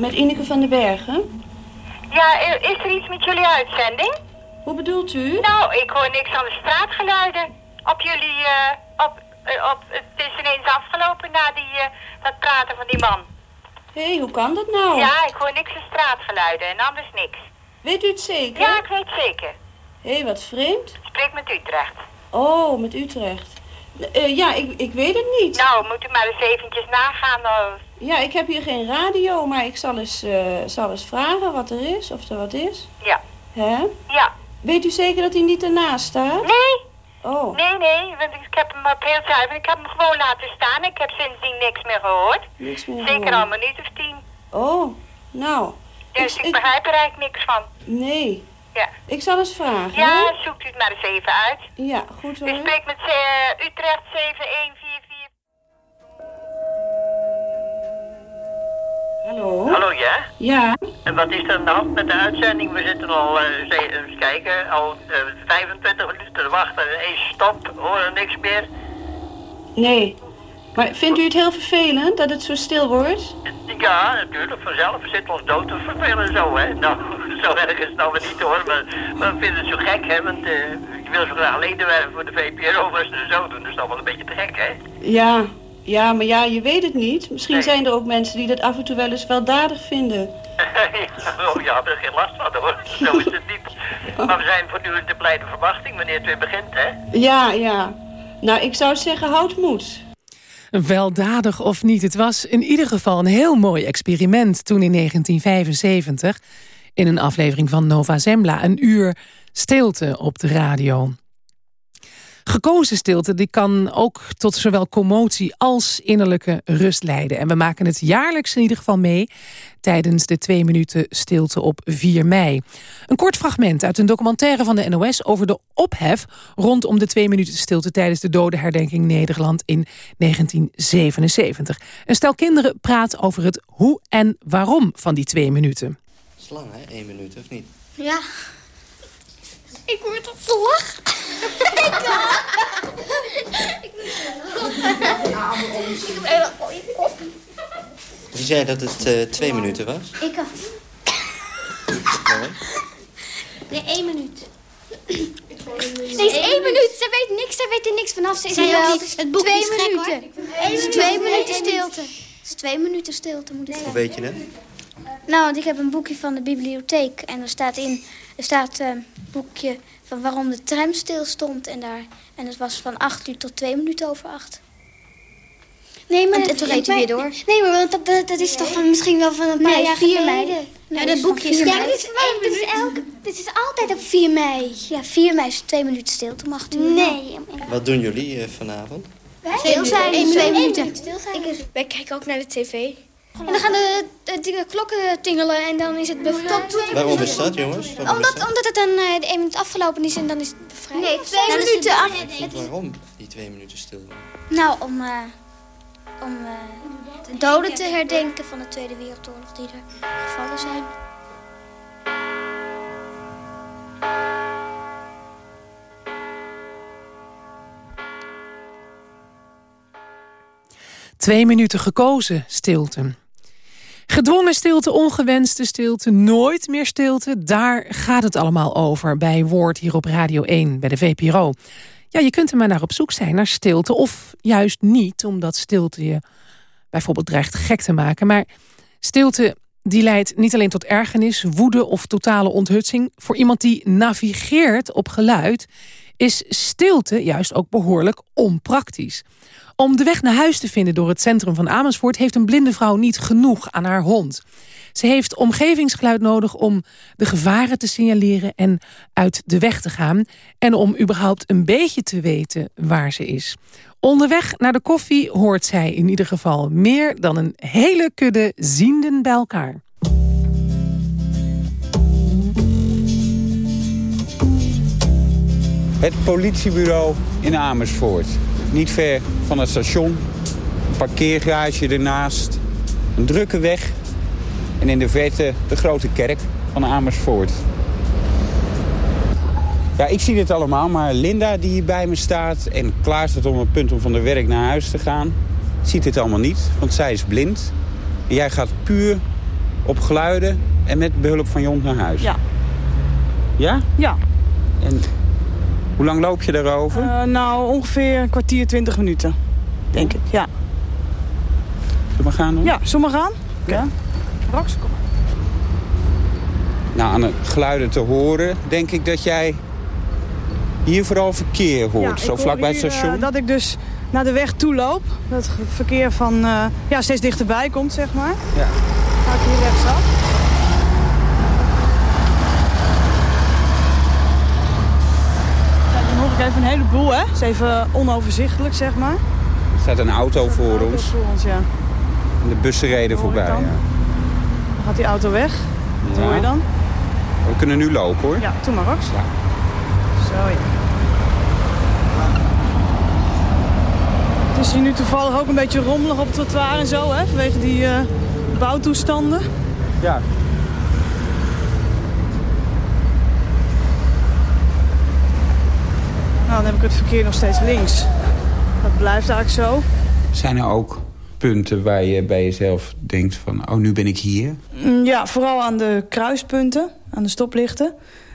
Met Ineke van den Bergen. Ja, is er iets met jullie uitzending? Hoe bedoelt u? Nou, ik hoor niks aan de straatgeluiden. Op jullie, eh, op, eh, op, het is ineens afgelopen na die, eh, dat praten van die man. Hé, hey, hoe kan dat nou? Ja, ik hoor niks aan straatgeluiden en anders niks. Weet u het zeker? Ja, ik weet zeker. Hé, hey, wat vreemd. Spreek met Utrecht. Oh, met Utrecht. Eh, ja, ik, ik weet het niet. Nou, moet u maar eens eventjes nagaan. eh. Ja, ik heb hier geen radio, maar ik zal eens, zal eens vragen wat er is, of er wat is. Ja. Hè? Ja. Weet u zeker dat hij niet ernaast staat? Nee. Oh. Nee, nee, want ik heb hem op heel zuiver. Ik heb hem gewoon laten staan. Ik heb sindsdien niks meer gehoord. Niks meer Zeker al een minuut of tien. Oh, nou. Dus ik, begrijp er eigenlijk niks van. Nee. Ja. Ik zal eens vragen. Ja, hè? zoekt u het maar eens even uit. Ja, goed hoor. U spreekt met eh, Utrecht 7144. Hallo? Hallo, ja? Ja. En wat is er aan de hand met de uitzending? We zitten al, eh, eens kijken, al eh, 25 minuten te wachten. Eens stop, horen niks meer. Nee. Maar vindt u het heel vervelend dat het zo stil wordt? Ja, natuurlijk, vanzelf. We zitten ons dood te vervelen zo, hè. Nou, zo erg is het nou weer niet hoor, maar, maar we vinden het zo gek, hè. Want eh, je wil zo graag ledenwerven voor de VPRO, maar ze zo doen, dat is toch wel een beetje te gek, hè. Ja, ja, maar ja, je weet het niet. Misschien zijn er ook mensen die dat af en toe wel eens weldadig vinden. oh ja, daar is geen last van hoor. Zo is het niet. Maar we zijn voortdurend de blijde verwachting wanneer het weer begint, hè. Ja, ja. Nou, ik zou zeggen, houd moed. Weldadig of niet, het was in ieder geval een heel mooi experiment... toen in 1975 in een aflevering van Nova Zembla... een uur stilte op de radio. Gekozen stilte die kan ook tot zowel commotie als innerlijke rust leiden. En we maken het jaarlijks in ieder geval mee tijdens de twee minuten stilte op 4 mei. Een kort fragment uit een documentaire van de NOS over de ophef rondom de twee minuten stilte tijdens de dodenherdenking Nederland in 1977. Een stel kinderen praat over het hoe en waarom van die twee minuten. Slang hè, één minuut of niet? Ja. Ik word op verlachen. ik Ik heb een. Wie zei dat het uh, twee minuten was? Ik had. Nee, één minuut. Nee, is één minuut. Ze weet niks, ze weet er niks vanaf. Ze niet, het boek twee is gek, minuten. Het is twee minuten stilte. Het is twee minuten stilte, moet ik Hoe weet je dat? Nou, want ik heb een boekje van de bibliotheek. En er staat in, er staat een boekje van waarom de tram stil stond. En, daar, en het was van acht uur tot twee minuten over acht. Nee, maar... En toen reed hij weer door. Nee, maar want dat, dat, dat is toch van, misschien wel van een paar Nee, jaar 4 geleden. mei. Nou, dat boekje is van Ja, mij. dit is, dit, is elke, dit is altijd op 4 mei. Ja, 4 mei is twee minuten stilte om acht uur. Nee. Wat doen jullie eh, vanavond? Stil zijn, Eén twee minuut. minuten. Stil zijn. Wij kijken ook naar de tv. En dan gaan de, de, de klokken tingelen en dan is het bevrijd. Waarom is dat, jongens? Waarom Omdat, omdat het dan eh, de 1 minuut afgelopen is en dan is het bevrijd. Nee, twee Dan minuten af. Waarom die twee minuten stil? Nou, om, eh, om eh, de doden te herdenken van de Tweede Wereldoorlog die er gevallen zijn. Twee minuten gekozen stilte. Gedwongen stilte, ongewenste stilte, nooit meer stilte. Daar gaat het allemaal over bij Woord hier op Radio 1, bij de VPRO. Ja, je kunt er maar naar op zoek zijn, naar stilte. Of juist niet, omdat stilte je bijvoorbeeld dreigt gek te maken. Maar stilte die leidt niet alleen tot ergernis, woede of totale onthutsing. Voor iemand die navigeert op geluid is stilte juist ook behoorlijk onpraktisch. Om de weg naar huis te vinden door het centrum van Amersfoort... heeft een blinde vrouw niet genoeg aan haar hond. Ze heeft omgevingsgeluid nodig om de gevaren te signaleren... en uit de weg te gaan. En om überhaupt een beetje te weten waar ze is. Onderweg naar de koffie hoort zij in ieder geval... meer dan een hele kudde zienden bij elkaar. Het politiebureau in Amersfoort. Niet ver van het station. Een parkeergarage ernaast. Een drukke weg. En in de verte de grote kerk van Amersfoort. Ja, ik zie dit allemaal, maar Linda die hier bij me staat... en klaar staat om een punt om van de werk naar huis te gaan... ziet dit allemaal niet, want zij is blind. En jij gaat puur op geluiden en met behulp van Jont naar huis. Ja. Ja? Ja. En hoe lang loop je daarover? Eh, nou, ongeveer een kwartier, twintig minuten. Denk ik, ja. Zullen we gaan dan? Ja, zullen we gaan? Ja. Rox, kom. Nou, aan de geluiden te horen, denk ik dat jij hier vooral verkeer hoort. Ja, zo ik vlak bij hoor het station. eh, dat ik dus naar de weg toe loop. Dat het verkeer van, eh, ja, steeds dichterbij komt, zeg maar. Ja. Ga ik hier rechtsaf. Kijk, dan hoor ik even een heleboel, hè. Het is even onoverzichtelijk, zeg maar. Er staat een auto voor ons. Voor ons, ja. En de bussen reden voorbij. dan? Ja. Dan gaat die auto weg. Wat Ja. hoor je dan? We kunnen nu lopen hoor. Ja, doe maar, Rox. Ja. Zo, ja. Het is hier nu toevallig ook een beetje rommelig op het trottoir en zo, hè? Vanwege die eh, bouwtoestanden. Ja. Dan heb ik het verkeer nog steeds links. Dat blijft eigenlijk zo. Zijn er ook punten waar je bij jezelf denkt van... oh, nu ben ik hier? Mm, Ja, vooral aan de kruispunten, aan de stoplichten.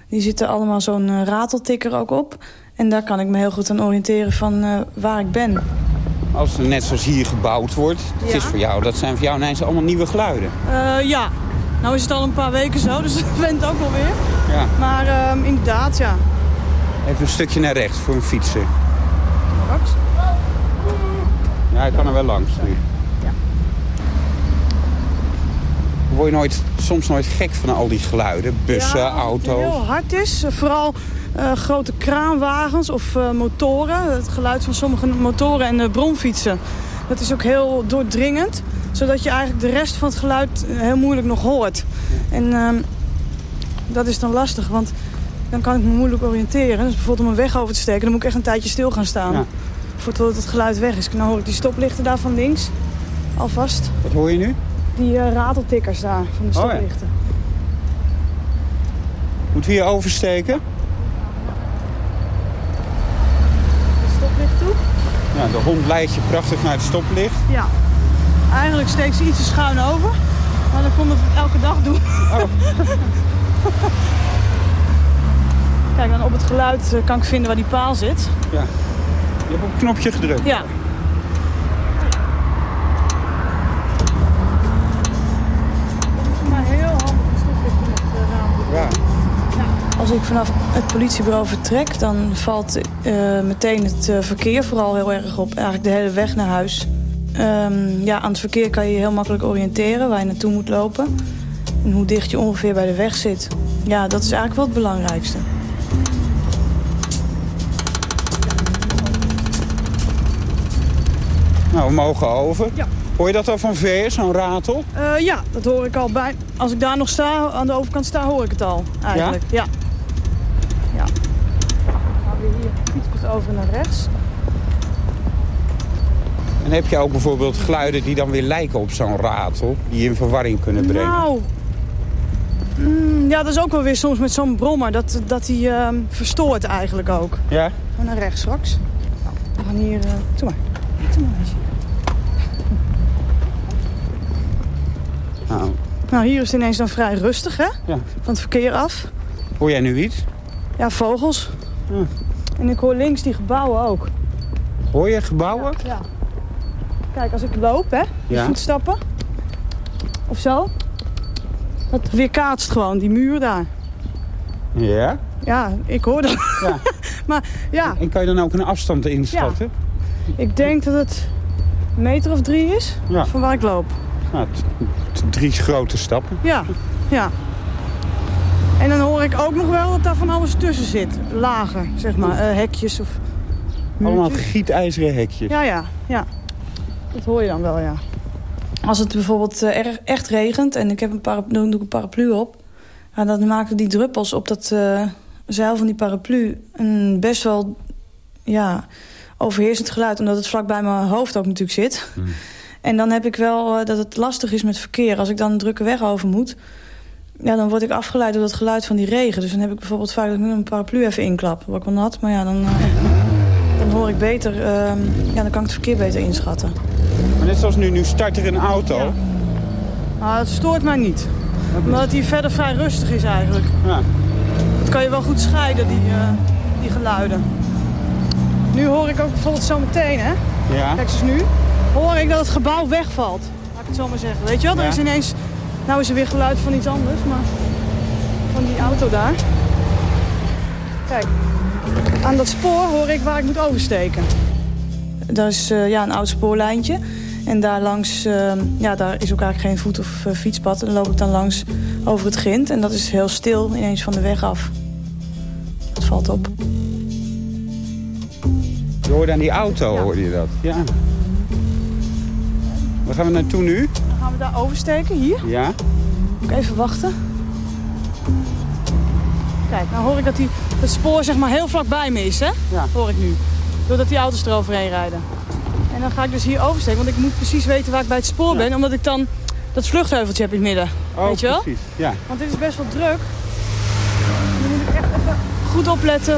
Die zitten allemaal zo'n eh, rateltikker ook op. En daar kan ik me heel goed aan oriënteren van eh, waar ik ben. Als er net zoals hier gebouwd wordt, het Ja. is voor jou, dat zijn voor jou ineens allemaal nieuwe geluiden. Eh, ja, nou is het al een paar weken zo, dus dat went ook wel weer. Ja. Maar ehm, inderdaad, ja. Even een stukje naar rechts voor een fietser. Straks. Ja, hij kan er wel langs nu. Ja. Word je nooit, soms nooit gek van al die geluiden? Bussen, Ja, auto's? heel hard is, vooral eh, grote kraanwagens of eh, motoren. Het geluid van sommige motoren en uh, bromfietsen. Dat is ook heel doordringend. Zodat je eigenlijk de rest van het geluid heel moeilijk nog hoort. En ehm, dat is dan lastig, want dan kan ik me moeilijk oriënteren. Dus bijvoorbeeld om een weg over te steken, dan moet ik echt een tijdje stil gaan staan. Ja. Voor totdat het geluid weg is. Dan hoor ik die stoplichten daar van links alvast. Wat hoor je nu? Die eh, rateltikkers daar van de Oh ja. stoplichten. Moeten we hier oversteken? stoplicht toe. Ja, de hond leidt je prachtig naar het stoplicht. Ja. Eigenlijk steekt ze iets te schuin over. Maar dan kon ik het elke dag doen. Kijk, dan op het geluid eh, kan ik vinden waar die paal zit. Ja. Je hebt op een knopje gedrukt. Ja. Als ik vanaf het politiebureau vertrek, dan valt eh, meteen het eh, verkeer vooral heel erg op. Eigenlijk de hele weg naar huis. Ehm, ja, aan het verkeer kan je je heel makkelijk oriënteren waar je naartoe moet lopen. En hoe dicht je ongeveer bij de weg zit. Ja, dat is eigenlijk wel het belangrijkste. Nou, we mogen over. Ja. Hoor je dat al van ver, zo'n ratel? Eh, ja, dat hoor ik al bij. Als ik daar nog sta, aan de overkant sta, hoor ik het al eigenlijk. Ja. ja. Dan gaan we hier fietspad over naar rechts. En heb je ook bijvoorbeeld geluiden die dan weer lijken op zo'n ratel... die je in verwarring kunnen brengen? Nou, mm, ja, dat is ook wel weer soms met zo'n brommer. Dat, dat die ehm, verstoort eigenlijk ook. Ja? Gaan naar rechts straks. We gaan hier... doe maar. Doe maar Nou, Nou, hier is het ineens dan vrij rustig, hè? Ja. Van het verkeer af. hoor jij nu iets? Ja, vogels. En ik hoor links die gebouwen ook. Hoor je gebouwen? Ja. Kijk, als ik loop, hè, Ja. voetstappen. Of zo. Dat weerkaatst gewoon, die muur daar. Ja? Ja, ik hoor dat. Ja. maar ja, En kan je dan ook een afstand inschatten? ik denk dat het een meter of drie is van waar ik loop. Nou, drie grote stappen. Ja, ja. En dan hoor ik ook nog wel dat daar van alles tussen zit. Lager, zeg maar. eh, hekjes of Allemaal gietijzeren hekjes. Ja, ja, ja. Dat hoor je dan wel, ja. Als het bijvoorbeeld eh, erg, echt regent en ik heb een paraplu, dan doe ik een paraplu op... Ja, dan maken die druppels op dat eh, zeil van die paraplu... een best wel ja, overheersend geluid... omdat het vlak bij mijn hoofd ook natuurlijk zit. En dan heb ik wel eh, dat het lastig is met verkeer. Als ik dan een drukke weg over moet... Ja, dan word ik afgeleid door dat geluid van die regen. Dus dan heb ik bijvoorbeeld vaak dat ik met een paraplu even inklap. Wat ik wel nat, maar ja, dan, eh, dan hoor ik beter... ehm, ja, dan kan ik het verkeer beter inschatten. Maar net zoals nu, nu start er een auto. Maar het stoort mij niet. Omdat het hier verder vrij rustig is eigenlijk. Ja. Dat kan je wel goed scheiden, die, eh, die geluiden. Nu hoor ik ook bijvoorbeeld zo meteen, hè? Ja. Kijk eens nu. Hoor ik dat het gebouw wegvalt. Laat ik het zo maar zeggen. Weet je wel, er Ja. is ineens... Nou is er weer geluid van iets anders, maar... Van die auto daar. Kijk. Aan dat spoor hoor ik waar ik moet oversteken. Daar is eh, ja, een oud spoorlijntje. En daar langs, eh, ja, daar is ook eigenlijk geen voet- of eh, fietspad. En dan loop ik dan langs over het grind. En dat is heel stil ineens van de weg af. Het valt op. Je hoorde aan die auto, hoorde je dat? Ja. Waar gaan we naartoe nu? Dan gaan we daar oversteken, hier. Ja. Moet ik even wachten. Kijk, nou hoor ik dat die, het spoor zeg maar heel vlak bij me is, hè? Ja. Hoor ik nu. Doordat die auto's eroverheen rijden. En dan ga ik dus hier oversteken, want ik moet precies weten waar ik bij het spoor ben. Omdat ik dan dat vluchtheuveltje heb in het midden. Oh, Weet je wel? precies. Ja. Want dit is best wel druk. Dan moet ik echt even goed opletten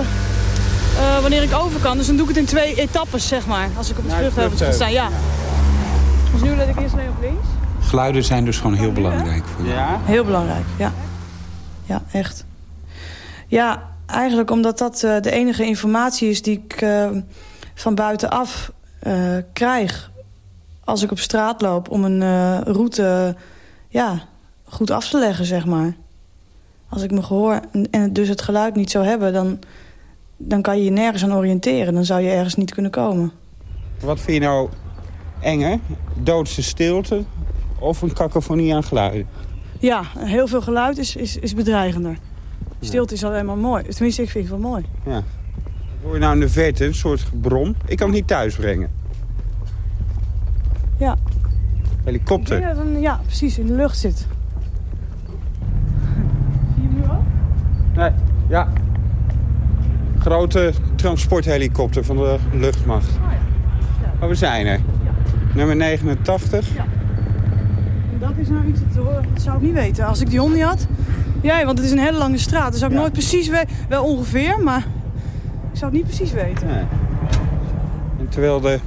eh, wanneer ik over kan. Dus dan doe ik het in twee etappes, zeg maar. Als ik op het het vluchtheuveltje ga staan. Ja. Nu let ik eerst alleen op links? Geluiden zijn dus gewoon heel belangrijk voor jou. Ja? Heel belangrijk, ja. Ja, echt. Ja, eigenlijk omdat dat uh, de enige informatie is die ik uh, van buitenaf uh, krijg... als ik op straat loop om een route ja, goed af te leggen, zeg maar. Als ik me gehoor en dus het geluid niet zou hebben... dan, dan kan je je nergens aan oriënteren. Dan zou je ergens niet kunnen komen. Wat vind je nou enger? Doodse stilte of een cacophonie aan geluiden? Ja, heel veel geluid is, is, is bedreigender. Stilte is alleen maar mooi. Tenminste, ik vind het wel mooi. Ja. Hoor je nou in de verte een soort gebrom? Ik kan het niet thuis brengen. Ja. Helikopter? Ja, precies. In de lucht zit. Zie je hem nu ook? Nee, ja. Grote transporthelikopter van de luchtmacht. Oh, ja. ja. Oh, we zijn er. Nummer 89. Ja. En dat is nou iets, dat, dat zou ik niet weten. Als ik die hond niet had... Ja, want het is een hele lange straat. Dus zou ik nooit precies weten. Wel ongeveer, maar ik zou het niet precies weten. Nee. En terwijl de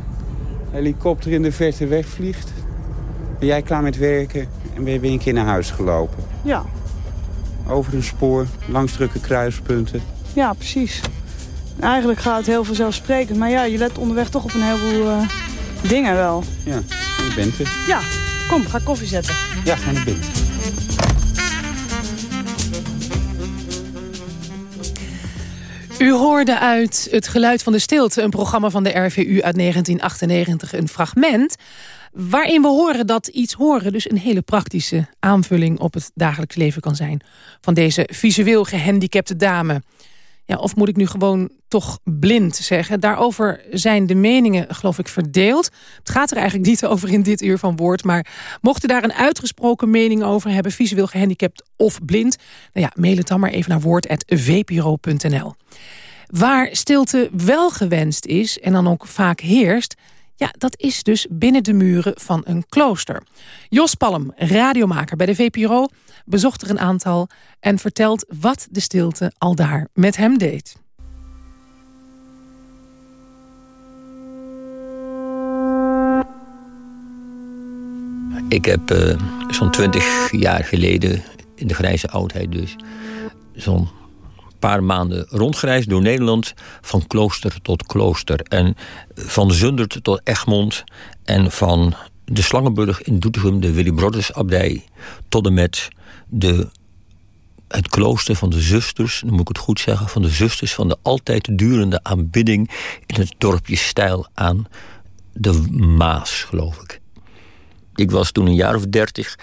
helikopter in de verte wegvliegt... ben jij klaar met werken en ben je weer een keer naar huis gelopen. Ja. Over een spoor, langs drukke kruispunten. Ja, precies. Eigenlijk gaat het heel vanzelfsprekend. Maar ja, je let onderweg toch op een heleboel uh, dingen wel. Ja, je bent er. Ja, kom, ga koffie zetten. Ja, ga naar binnen. U hoorde uit Het Geluid van de Stilte, een programma van de RVU uit 1998, een fragment waarin we horen dat iets horen dus een hele praktische aanvulling op het dagelijks leven kan zijn van deze visueel gehandicapte dame. Ja, of moet ik nu gewoon toch blind zeggen? Daarover zijn de meningen, geloof ik, verdeeld. Het gaat er eigenlijk niet over in dit uur van woord. Maar mocht u daar een uitgesproken mening over hebben... visueel gehandicapt of blind... nou ja, mail het dan maar even naar woord.vpro.nl. Waar stilte wel gewenst is en dan ook vaak heerst... Ja, dat is dus binnen de muren van een klooster. Jos Palm, radiomaker bij de VPRO, bezocht er een aantal... en vertelt wat de stilte al daar met hem deed. Ik heb uh, zo'n twintig jaar geleden, in de grijze oudheid dus... zo'n paar maanden rondgereisd door Nederland... van klooster tot klooster. En van Zundert tot Egmond. En van de Slangenburg in Doetinchem, de Willy Brothers abdij... tot en met de, het klooster van de zusters, dan moet ik het goed zeggen... van de zusters van de altijd durende aanbidding... in het dorpje Stijl aan de Maas, geloof ik. Ik was toen een jaar of dertig.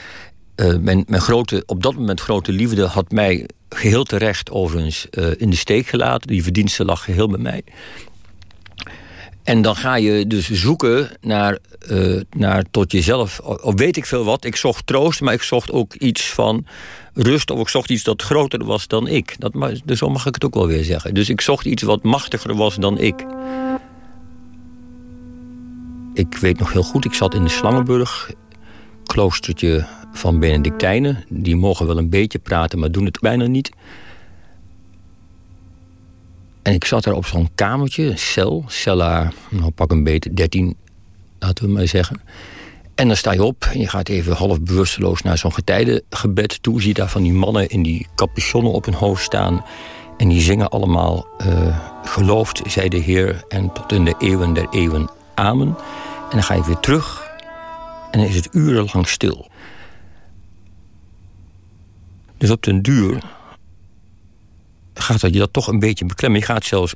Uh, mijn, grote, op dat moment grote liefde had mij geheel terecht overigens uh, in de steek gelaten. Die verdienste lag geheel bij mij. En dan ga je dus zoeken naar, uh, naar tot jezelf, of weet ik veel wat. Ik zocht troost, maar ik zocht ook iets van rust... of ik zocht iets dat groter was dan ik. Dat, dus zo mag ik het ook wel weer zeggen. Dus ik zocht iets wat machtiger was dan ik. Ik weet nog heel goed, ik zat in de Slangenburg... kloostertje van Benedictijnen. Die mogen wel een beetje praten, maar doen het bijna niet. En ik zat daar op zo'n kamertje, een cel, cella, nou pak een beetje 13, laten we maar zeggen. En dan sta je op en je gaat even half bewusteloos naar zo'n getijdengebed toe. Je daar van die mannen in die capuchonnen op hun hoofd staan. En die zingen allemaal, uh, geloofd zij de Heer en tot in de eeuwen der eeuwen. Amen. En dan ga je weer terug en dan is het urenlang stil. Dus op den duur gaat dat je dat toch een beetje beklemmen. Je gaat zelfs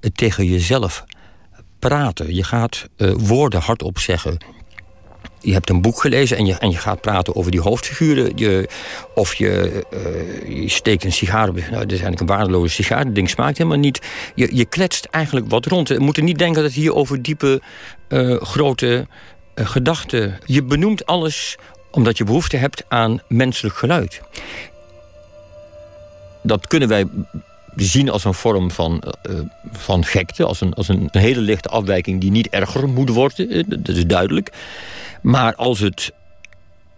uh, tegen jezelf praten. Je gaat uh, woorden hardop zeggen. Je hebt een boek gelezen en je, en je gaat praten over die hoofdfiguren. Je, of je, uh, steekt een sigaar op. Nou, dat is eigenlijk een waardeloze sigaar. Dat ding smaakt helemaal niet. Je, je kletst eigenlijk wat rond. We moeten niet denken dat het hier over diepe, grote gedachten... Je benoemt alles omdat je behoefte hebt aan menselijk geluid dat kunnen wij zien als een vorm van, uh, van gekte. Als, een, als een, hele lichte afwijking die niet erger moet worden. Eh, dat is duidelijk. Maar als het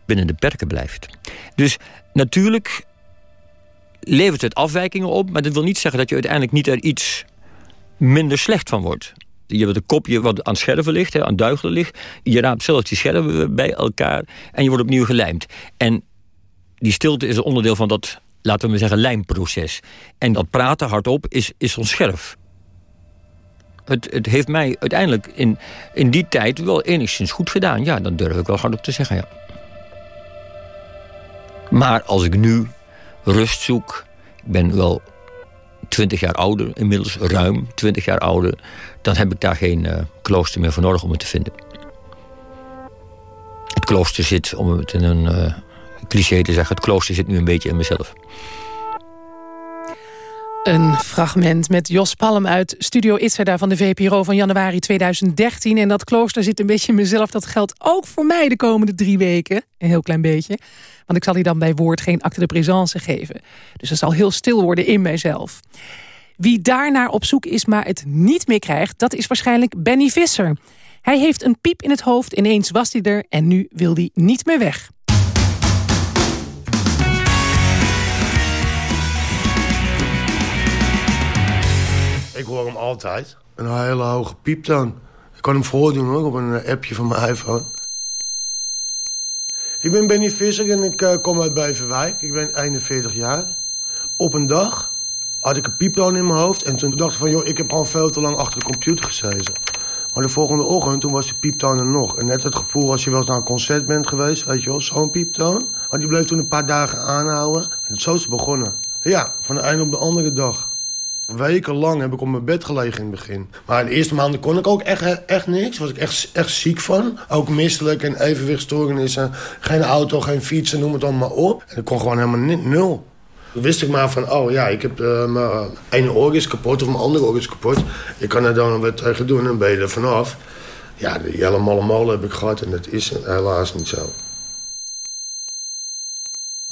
binnen de perken blijft. Dus natuurlijk levert het afwijkingen op. Maar dat wil niet zeggen dat je uiteindelijk niet er iets minder slecht van wordt. Je hebt een kopje wat aan scherven ligt, aan duigelen ligt. Je raapt zelf die scherven bij elkaar en je wordt opnieuw gelijmd. En die stilte is een onderdeel van dat, laten we maar zeggen, lijmproces. En dat praten hardop is, is zo'n scherf. Het, het heeft mij uiteindelijk in, in die tijd wel enigszins goed gedaan. Ja, dat durf ik wel hardop te zeggen, ja. Maar als ik nu rust zoek, ik ben wel 20 jaar ouder, inmiddels ruim 20 jaar ouder, dan heb ik daar geen uh, klooster meer voor nodig om het te vinden. Het klooster zit, om het in een uh, cliché te zeggen, het klooster zit nu een beetje in mezelf. Een fragment met Jos Palm uit Studio Itzerda van de VPRO van januari 2013. En dat klooster zit een beetje in mezelf. Dat geldt ook voor mij de komende drie weken. Een heel klein beetje. Want ik zal hier dan bij woord geen acte de présence geven. Dus het zal heel stil worden in mijzelf. Wie daarnaar op zoek is, maar het niet meer krijgt... dat is waarschijnlijk Benny Visser. Hij heeft een piep in het hoofd, ineens was hij er... en nu wil hij niet meer weg. Hoor hem altijd. Een hele hoge pieptoon. Ik kan hem voordoen hoor, op een appje van mijn iPhone. Ik ben Benny Visser en ik uh, kom uit Beverwijk. Ik ben 41 jaar. Op een dag had ik een pieptoon in mijn hoofd. En toen dacht ik van, joh, ik heb gewoon veel te lang achter de computer gezeten. Maar de volgende ochtend, toen was die pieptoon er nog. En net het gevoel als je wel eens naar een concert bent geweest, weet je wel, zo'n pieptoon. Maar die bleef toen een paar dagen aanhouden. En zo is het begonnen. Ja, van de ene op de andere dag. Wekenlang heb ik op mijn bed gelegen in het begin. Maar de eerste maanden kon ik ook echt, echt niks. Was ik echt, echt ziek van. Ook misselijk en evenwichtstoornissen. Geen auto, geen fietsen, noem het allemaal op. En ik kon gewoon helemaal nul. Toen wist ik maar van, oh ja, ik heb uh, mijn ene oor is kapot of mijn andere oor is kapot. Ik kan er dan wat tegen doen en ben je er vanaf. Ja, de hele malle molen heb ik gehad en dat is helaas niet zo.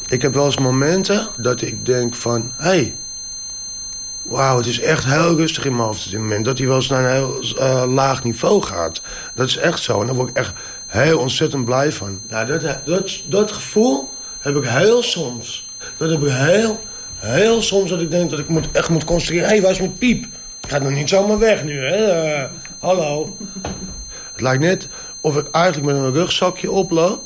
Ik heb wel eens momenten dat ik denk van, hé, hey, Wauw, het is echt heel rustig in mijn hoofd op dit moment. Dat hij wel eens naar een heel uh, laag niveau gaat. Dat is echt zo. En daar word ik echt heel ontzettend blij van. Ja, dat, dat, dat gevoel heb ik heel soms. Dat heb ik heel, heel soms dat ik denk dat ik moet, echt moet concentreren. Hé, hey, waar is mijn piep? Ik ga nog niet zomaar weg nu, hè? Uh, hallo. Het lijkt net of ik eigenlijk met een rugzakje oploop.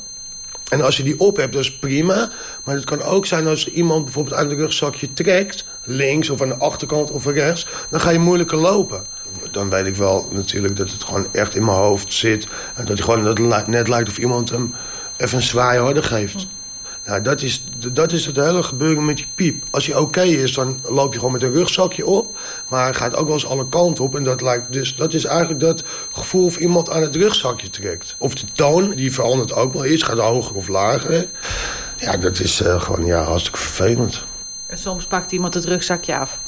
En als je die op hebt, dat is prima. Maar het kan ook zijn als iemand bijvoorbeeld uit een rugzakje trekt... links of aan de achterkant of rechts... dan ga je moeilijker lopen. Dan weet ik wel natuurlijk dat het gewoon echt in mijn hoofd zit. En dat, gewoon, dat het net lijkt of iemand hem even een zwaai harder geeft. Nou, dat is, dat is het hele gebeuren met die piep. Als hij oké is, dan loop je gewoon met een rugzakje op. Maar hij gaat ook wel eens alle kanten op. En dat, lijkt dus, dat is eigenlijk dat gevoel of iemand aan het rugzakje trekt. Of de toon, die verandert ook wel eens. Gaat hoger of lager. Ja, dat is uh, gewoon ja, hartstikke vervelend. En soms pakt iemand het rugzakje af?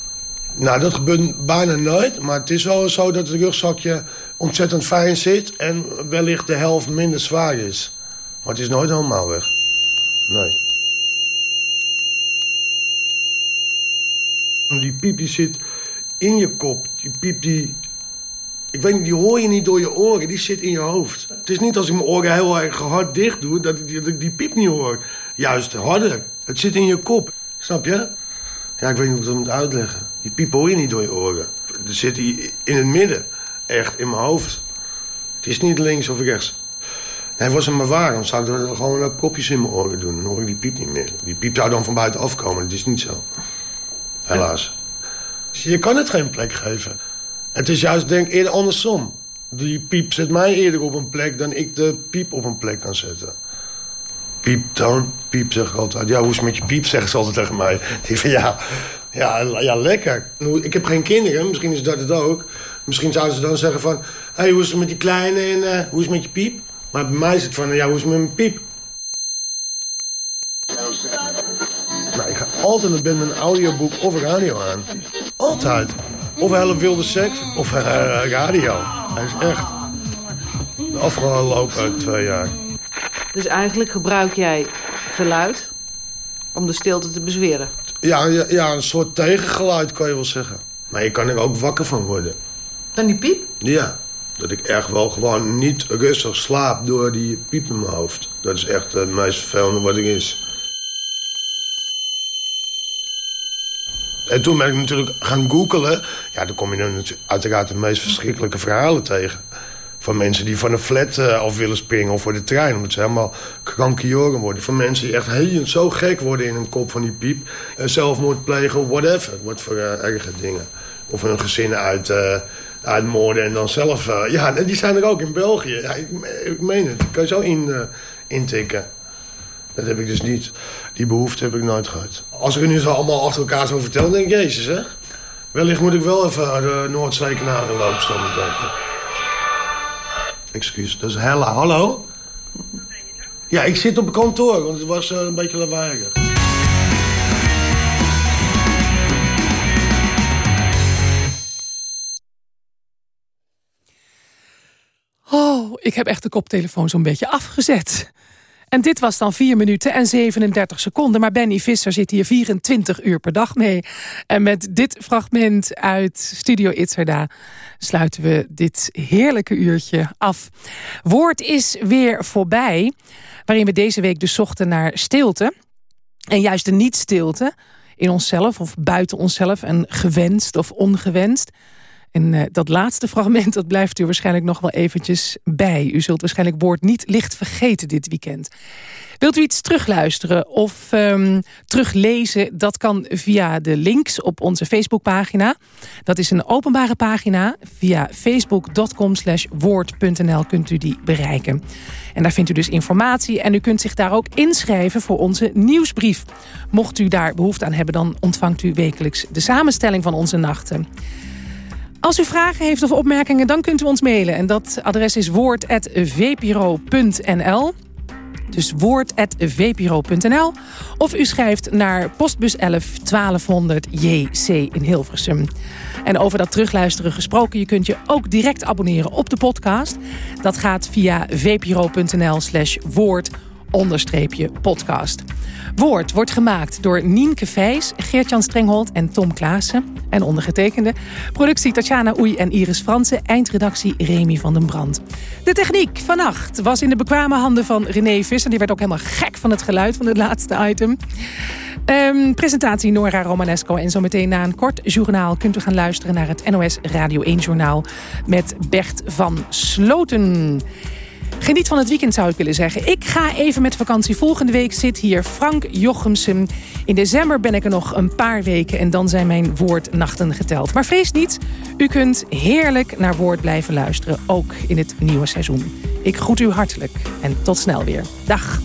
Nou, dat gebeurt bijna nooit. Maar het is wel zo dat het rugzakje ontzettend fijn zit... en wellicht de helft minder zwaar is. Maar het is nooit helemaal weg. Nee. Die piep die zit in je kop. Die piep die... Ik weet niet, die hoor je niet door je oren. Die zit in je hoofd. Het is niet als ik mijn oren heel erg hard dicht doe... dat ik die, die piep niet hoor. Juist harder. Het zit in je kop. Snap je? Ja, ik weet niet hoe ik dat moet uitleggen. Die piep hoor je niet door je oren. Er zit die in het midden. Echt, in mijn hoofd. Het is niet links of rechts. Hij was hem maar waar, dan zou ik gewoon kopjes in mijn oren doen. Dan hoor ik die piep niet meer. Die piep zou dan van buiten afkomen, dat is niet zo. Helaas. Je kan het geen plek geven. Het is juist, denk ik, eerder andersom. Die piep zet mij eerder op een plek dan ik de piep op een plek kan zetten. Piep, toon, piep zeg ik altijd. Ja, hoe is het met je piep, zeggen ze altijd tegen mij. Denk van ja, ja, ja, lekker. Ik heb geen kinderen, misschien is dat het ook. Misschien zouden ze dan zeggen van... Hé, hey, hoe is het met die kleine en uh, hoe is het met je piep? Maar bij mij is het van, ja, hoe is het met mijn piep? Nou, ik ga altijd met een audioboek of radio aan. Altijd. Of hele wilde seks, of uh, radio. Hij is echt de afgelopen twee jaar. Dus eigenlijk gebruik jij geluid om de stilte te bezweren? Ja, ja, ja, een soort tegengeluid kan je wel zeggen. Maar je kan er ook wakker van worden. Dan die piep? Ja. Dat ik echt wel gewoon niet rustig slaap door die piep in mijn hoofd. Dat is echt het meest vervelende wat er is. En toen ben ik natuurlijk gaan googelen. Ja, dan kom je dan uiteraard de meest verschrikkelijke verhalen tegen. Van mensen die van een flat uh, af willen springen of voor de trein. Omdat ze helemaal krankioren worden. Van mensen die echt heel, zo gek worden in een kop van die piep. Uh, zelfmoord plegen, whatever. Wat voor uh, erge dingen. Of hun gezin uit, uitmoorden en dan zelf... ja, die zijn er ook in België. Ik, ik meen het. Dat kan je zo in, intikken. Dat heb ik dus niet. Die behoefte heb ik nooit gehad. Als ik het nu zo allemaal achter elkaar zo vertel, denk ik... Jezus, hè? Wellicht moet ik wel even de Noordzee-kanaal gaan lopen. Excuus, dat is Hella. Hallo? Ja, ik zit op kantoor, want het was uh, een beetje lawaaiig. Oh, ik heb echt de koptelefoon zo'n beetje afgezet. En dit was dan 4 minuten en 37 seconden. Maar Benny Visser zit hier 24 uur per dag mee. En met dit fragment uit Studio Itzerda sluiten we dit heerlijke uurtje af. Woord is weer voorbij. Waarin we deze week dus zochten naar stilte. En juist de niet-stilte in onszelf of buiten onszelf. En gewenst of ongewenst. En uh, dat laatste fragment, dat blijft u waarschijnlijk nog wel eventjes bij. U zult waarschijnlijk woord niet licht vergeten dit weekend. Wilt u iets terugluisteren of um, teruglezen? Dat kan via de links op onze Facebookpagina. Dat is een openbare pagina. Via facebook.com slash woord.nl kunt u die bereiken. En daar vindt u dus informatie. En u kunt zich daar ook inschrijven voor onze nieuwsbrief. Mocht u daar behoefte aan hebben, dan ontvangt u wekelijks de samenstelling van onze nachten. Als u vragen heeft of opmerkingen, dan kunt u ons mailen. En dat adres is woord.vpro.nl. Dus woord.vpro.nl. Of u schrijft naar postbus 11 1200 JC in Hilversum. En over dat terugluisteren gesproken, je kunt je ook direct abonneren op de podcast. Dat gaat via vpro.nl slash woord onderstreepje podcast. Woord wordt gemaakt door Nienke Vijs, Geert-Jan Strenghold en Tom Klaassen. En ondergetekende. Productie Tatjana Oei en Iris Fransen. Eindredactie Remy van den Brand. De techniek vannacht was in de bekwame handen van René Visser. Die werd ook helemaal gek van het geluid van het laatste item. Um, presentatie Nora Romanesco. En zometeen na een kort journaal kunt u gaan luisteren naar het NOS Radio 1 journaal met Bert van Sloten. Geniet van het weekend zou ik willen zeggen. Ik ga even met vakantie. Volgende week zit hier Frank Jochemsen. In december ben ik er nog een paar weken en dan zijn mijn woordnachten geteld. Maar vrees niet, u kunt heerlijk naar woord blijven luisteren. Ook in het nieuwe seizoen. Ik groet u hartelijk en tot snel weer. Dag.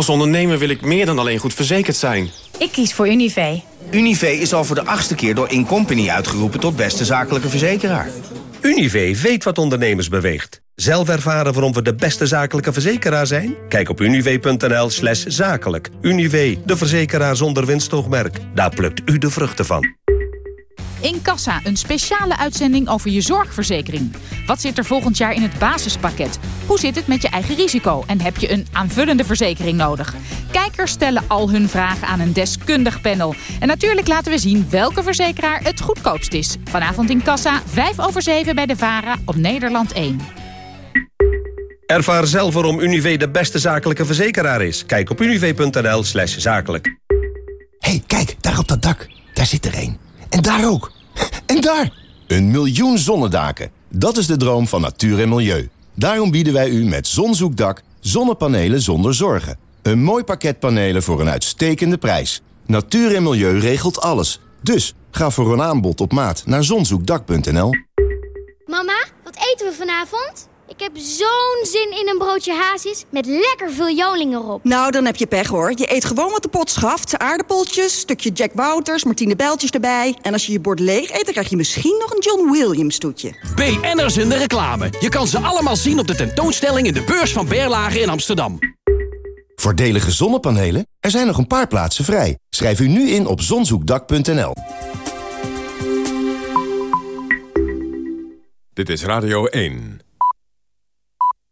Als ondernemer wil ik meer dan alleen goed verzekerd zijn. Ik kies voor Univé. Univé is al voor de achtste keer door Incompany uitgeroepen tot beste zakelijke verzekeraar. Univé weet wat ondernemers beweegt. Zelf ervaren waarom we de beste zakelijke verzekeraar zijn? Kijk op univ.nl slash zakelijk. Univé, de verzekeraar zonder winstoogmerk. Daar plukt u de vruchten van. In Kassa, een speciale uitzending over je zorgverzekering. Wat zit er volgend jaar in het basispakket? Hoe zit het met je eigen risico? En heb je een aanvullende verzekering nodig? Kijkers stellen al hun vragen aan een deskundig panel. En natuurlijk laten we zien welke verzekeraar het goedkoopst is. Vanavond in Kassa, 5 over 7 bij de VARA op Nederland 1. Ervaar zelf waarom Univé de beste zakelijke verzekeraar is. Kijk op univ.nl slash zakelijk. hey, kijk, daar op dat dak. Daar zit er een. En daar ook. En daar! Een miljoen zonnedaken. Dat is de droom van natuur en milieu. Daarom bieden wij u met Zonzoekdak zonnepanelen zonder zorgen. Een mooi pakket panelen voor een uitstekende prijs. Natuur en milieu regelt alles. Dus ga voor een aanbod op maat naar zonzoekdak.nl. Mama, wat eten we vanavond? Ik heb zo'n zin in een broodje hazes met lekker veel joling erop. Nou, dan heb je pech hoor. Je eet gewoon wat de pot schaft. Aardappeltjes, stukje Jack Wouters, Martine Bijltjes erbij. En als je je bord leeg eet, dan krijg je misschien nog een John Williams toetje. BN'ers in de reclame. Je kan ze allemaal zien op de tentoonstelling in de beurs van Berlage in Amsterdam. Voordelige zonnepanelen? Er zijn nog een paar plaatsen vrij. Schrijf u nu in op zonzoekdak.nl. Dit is Radio 1.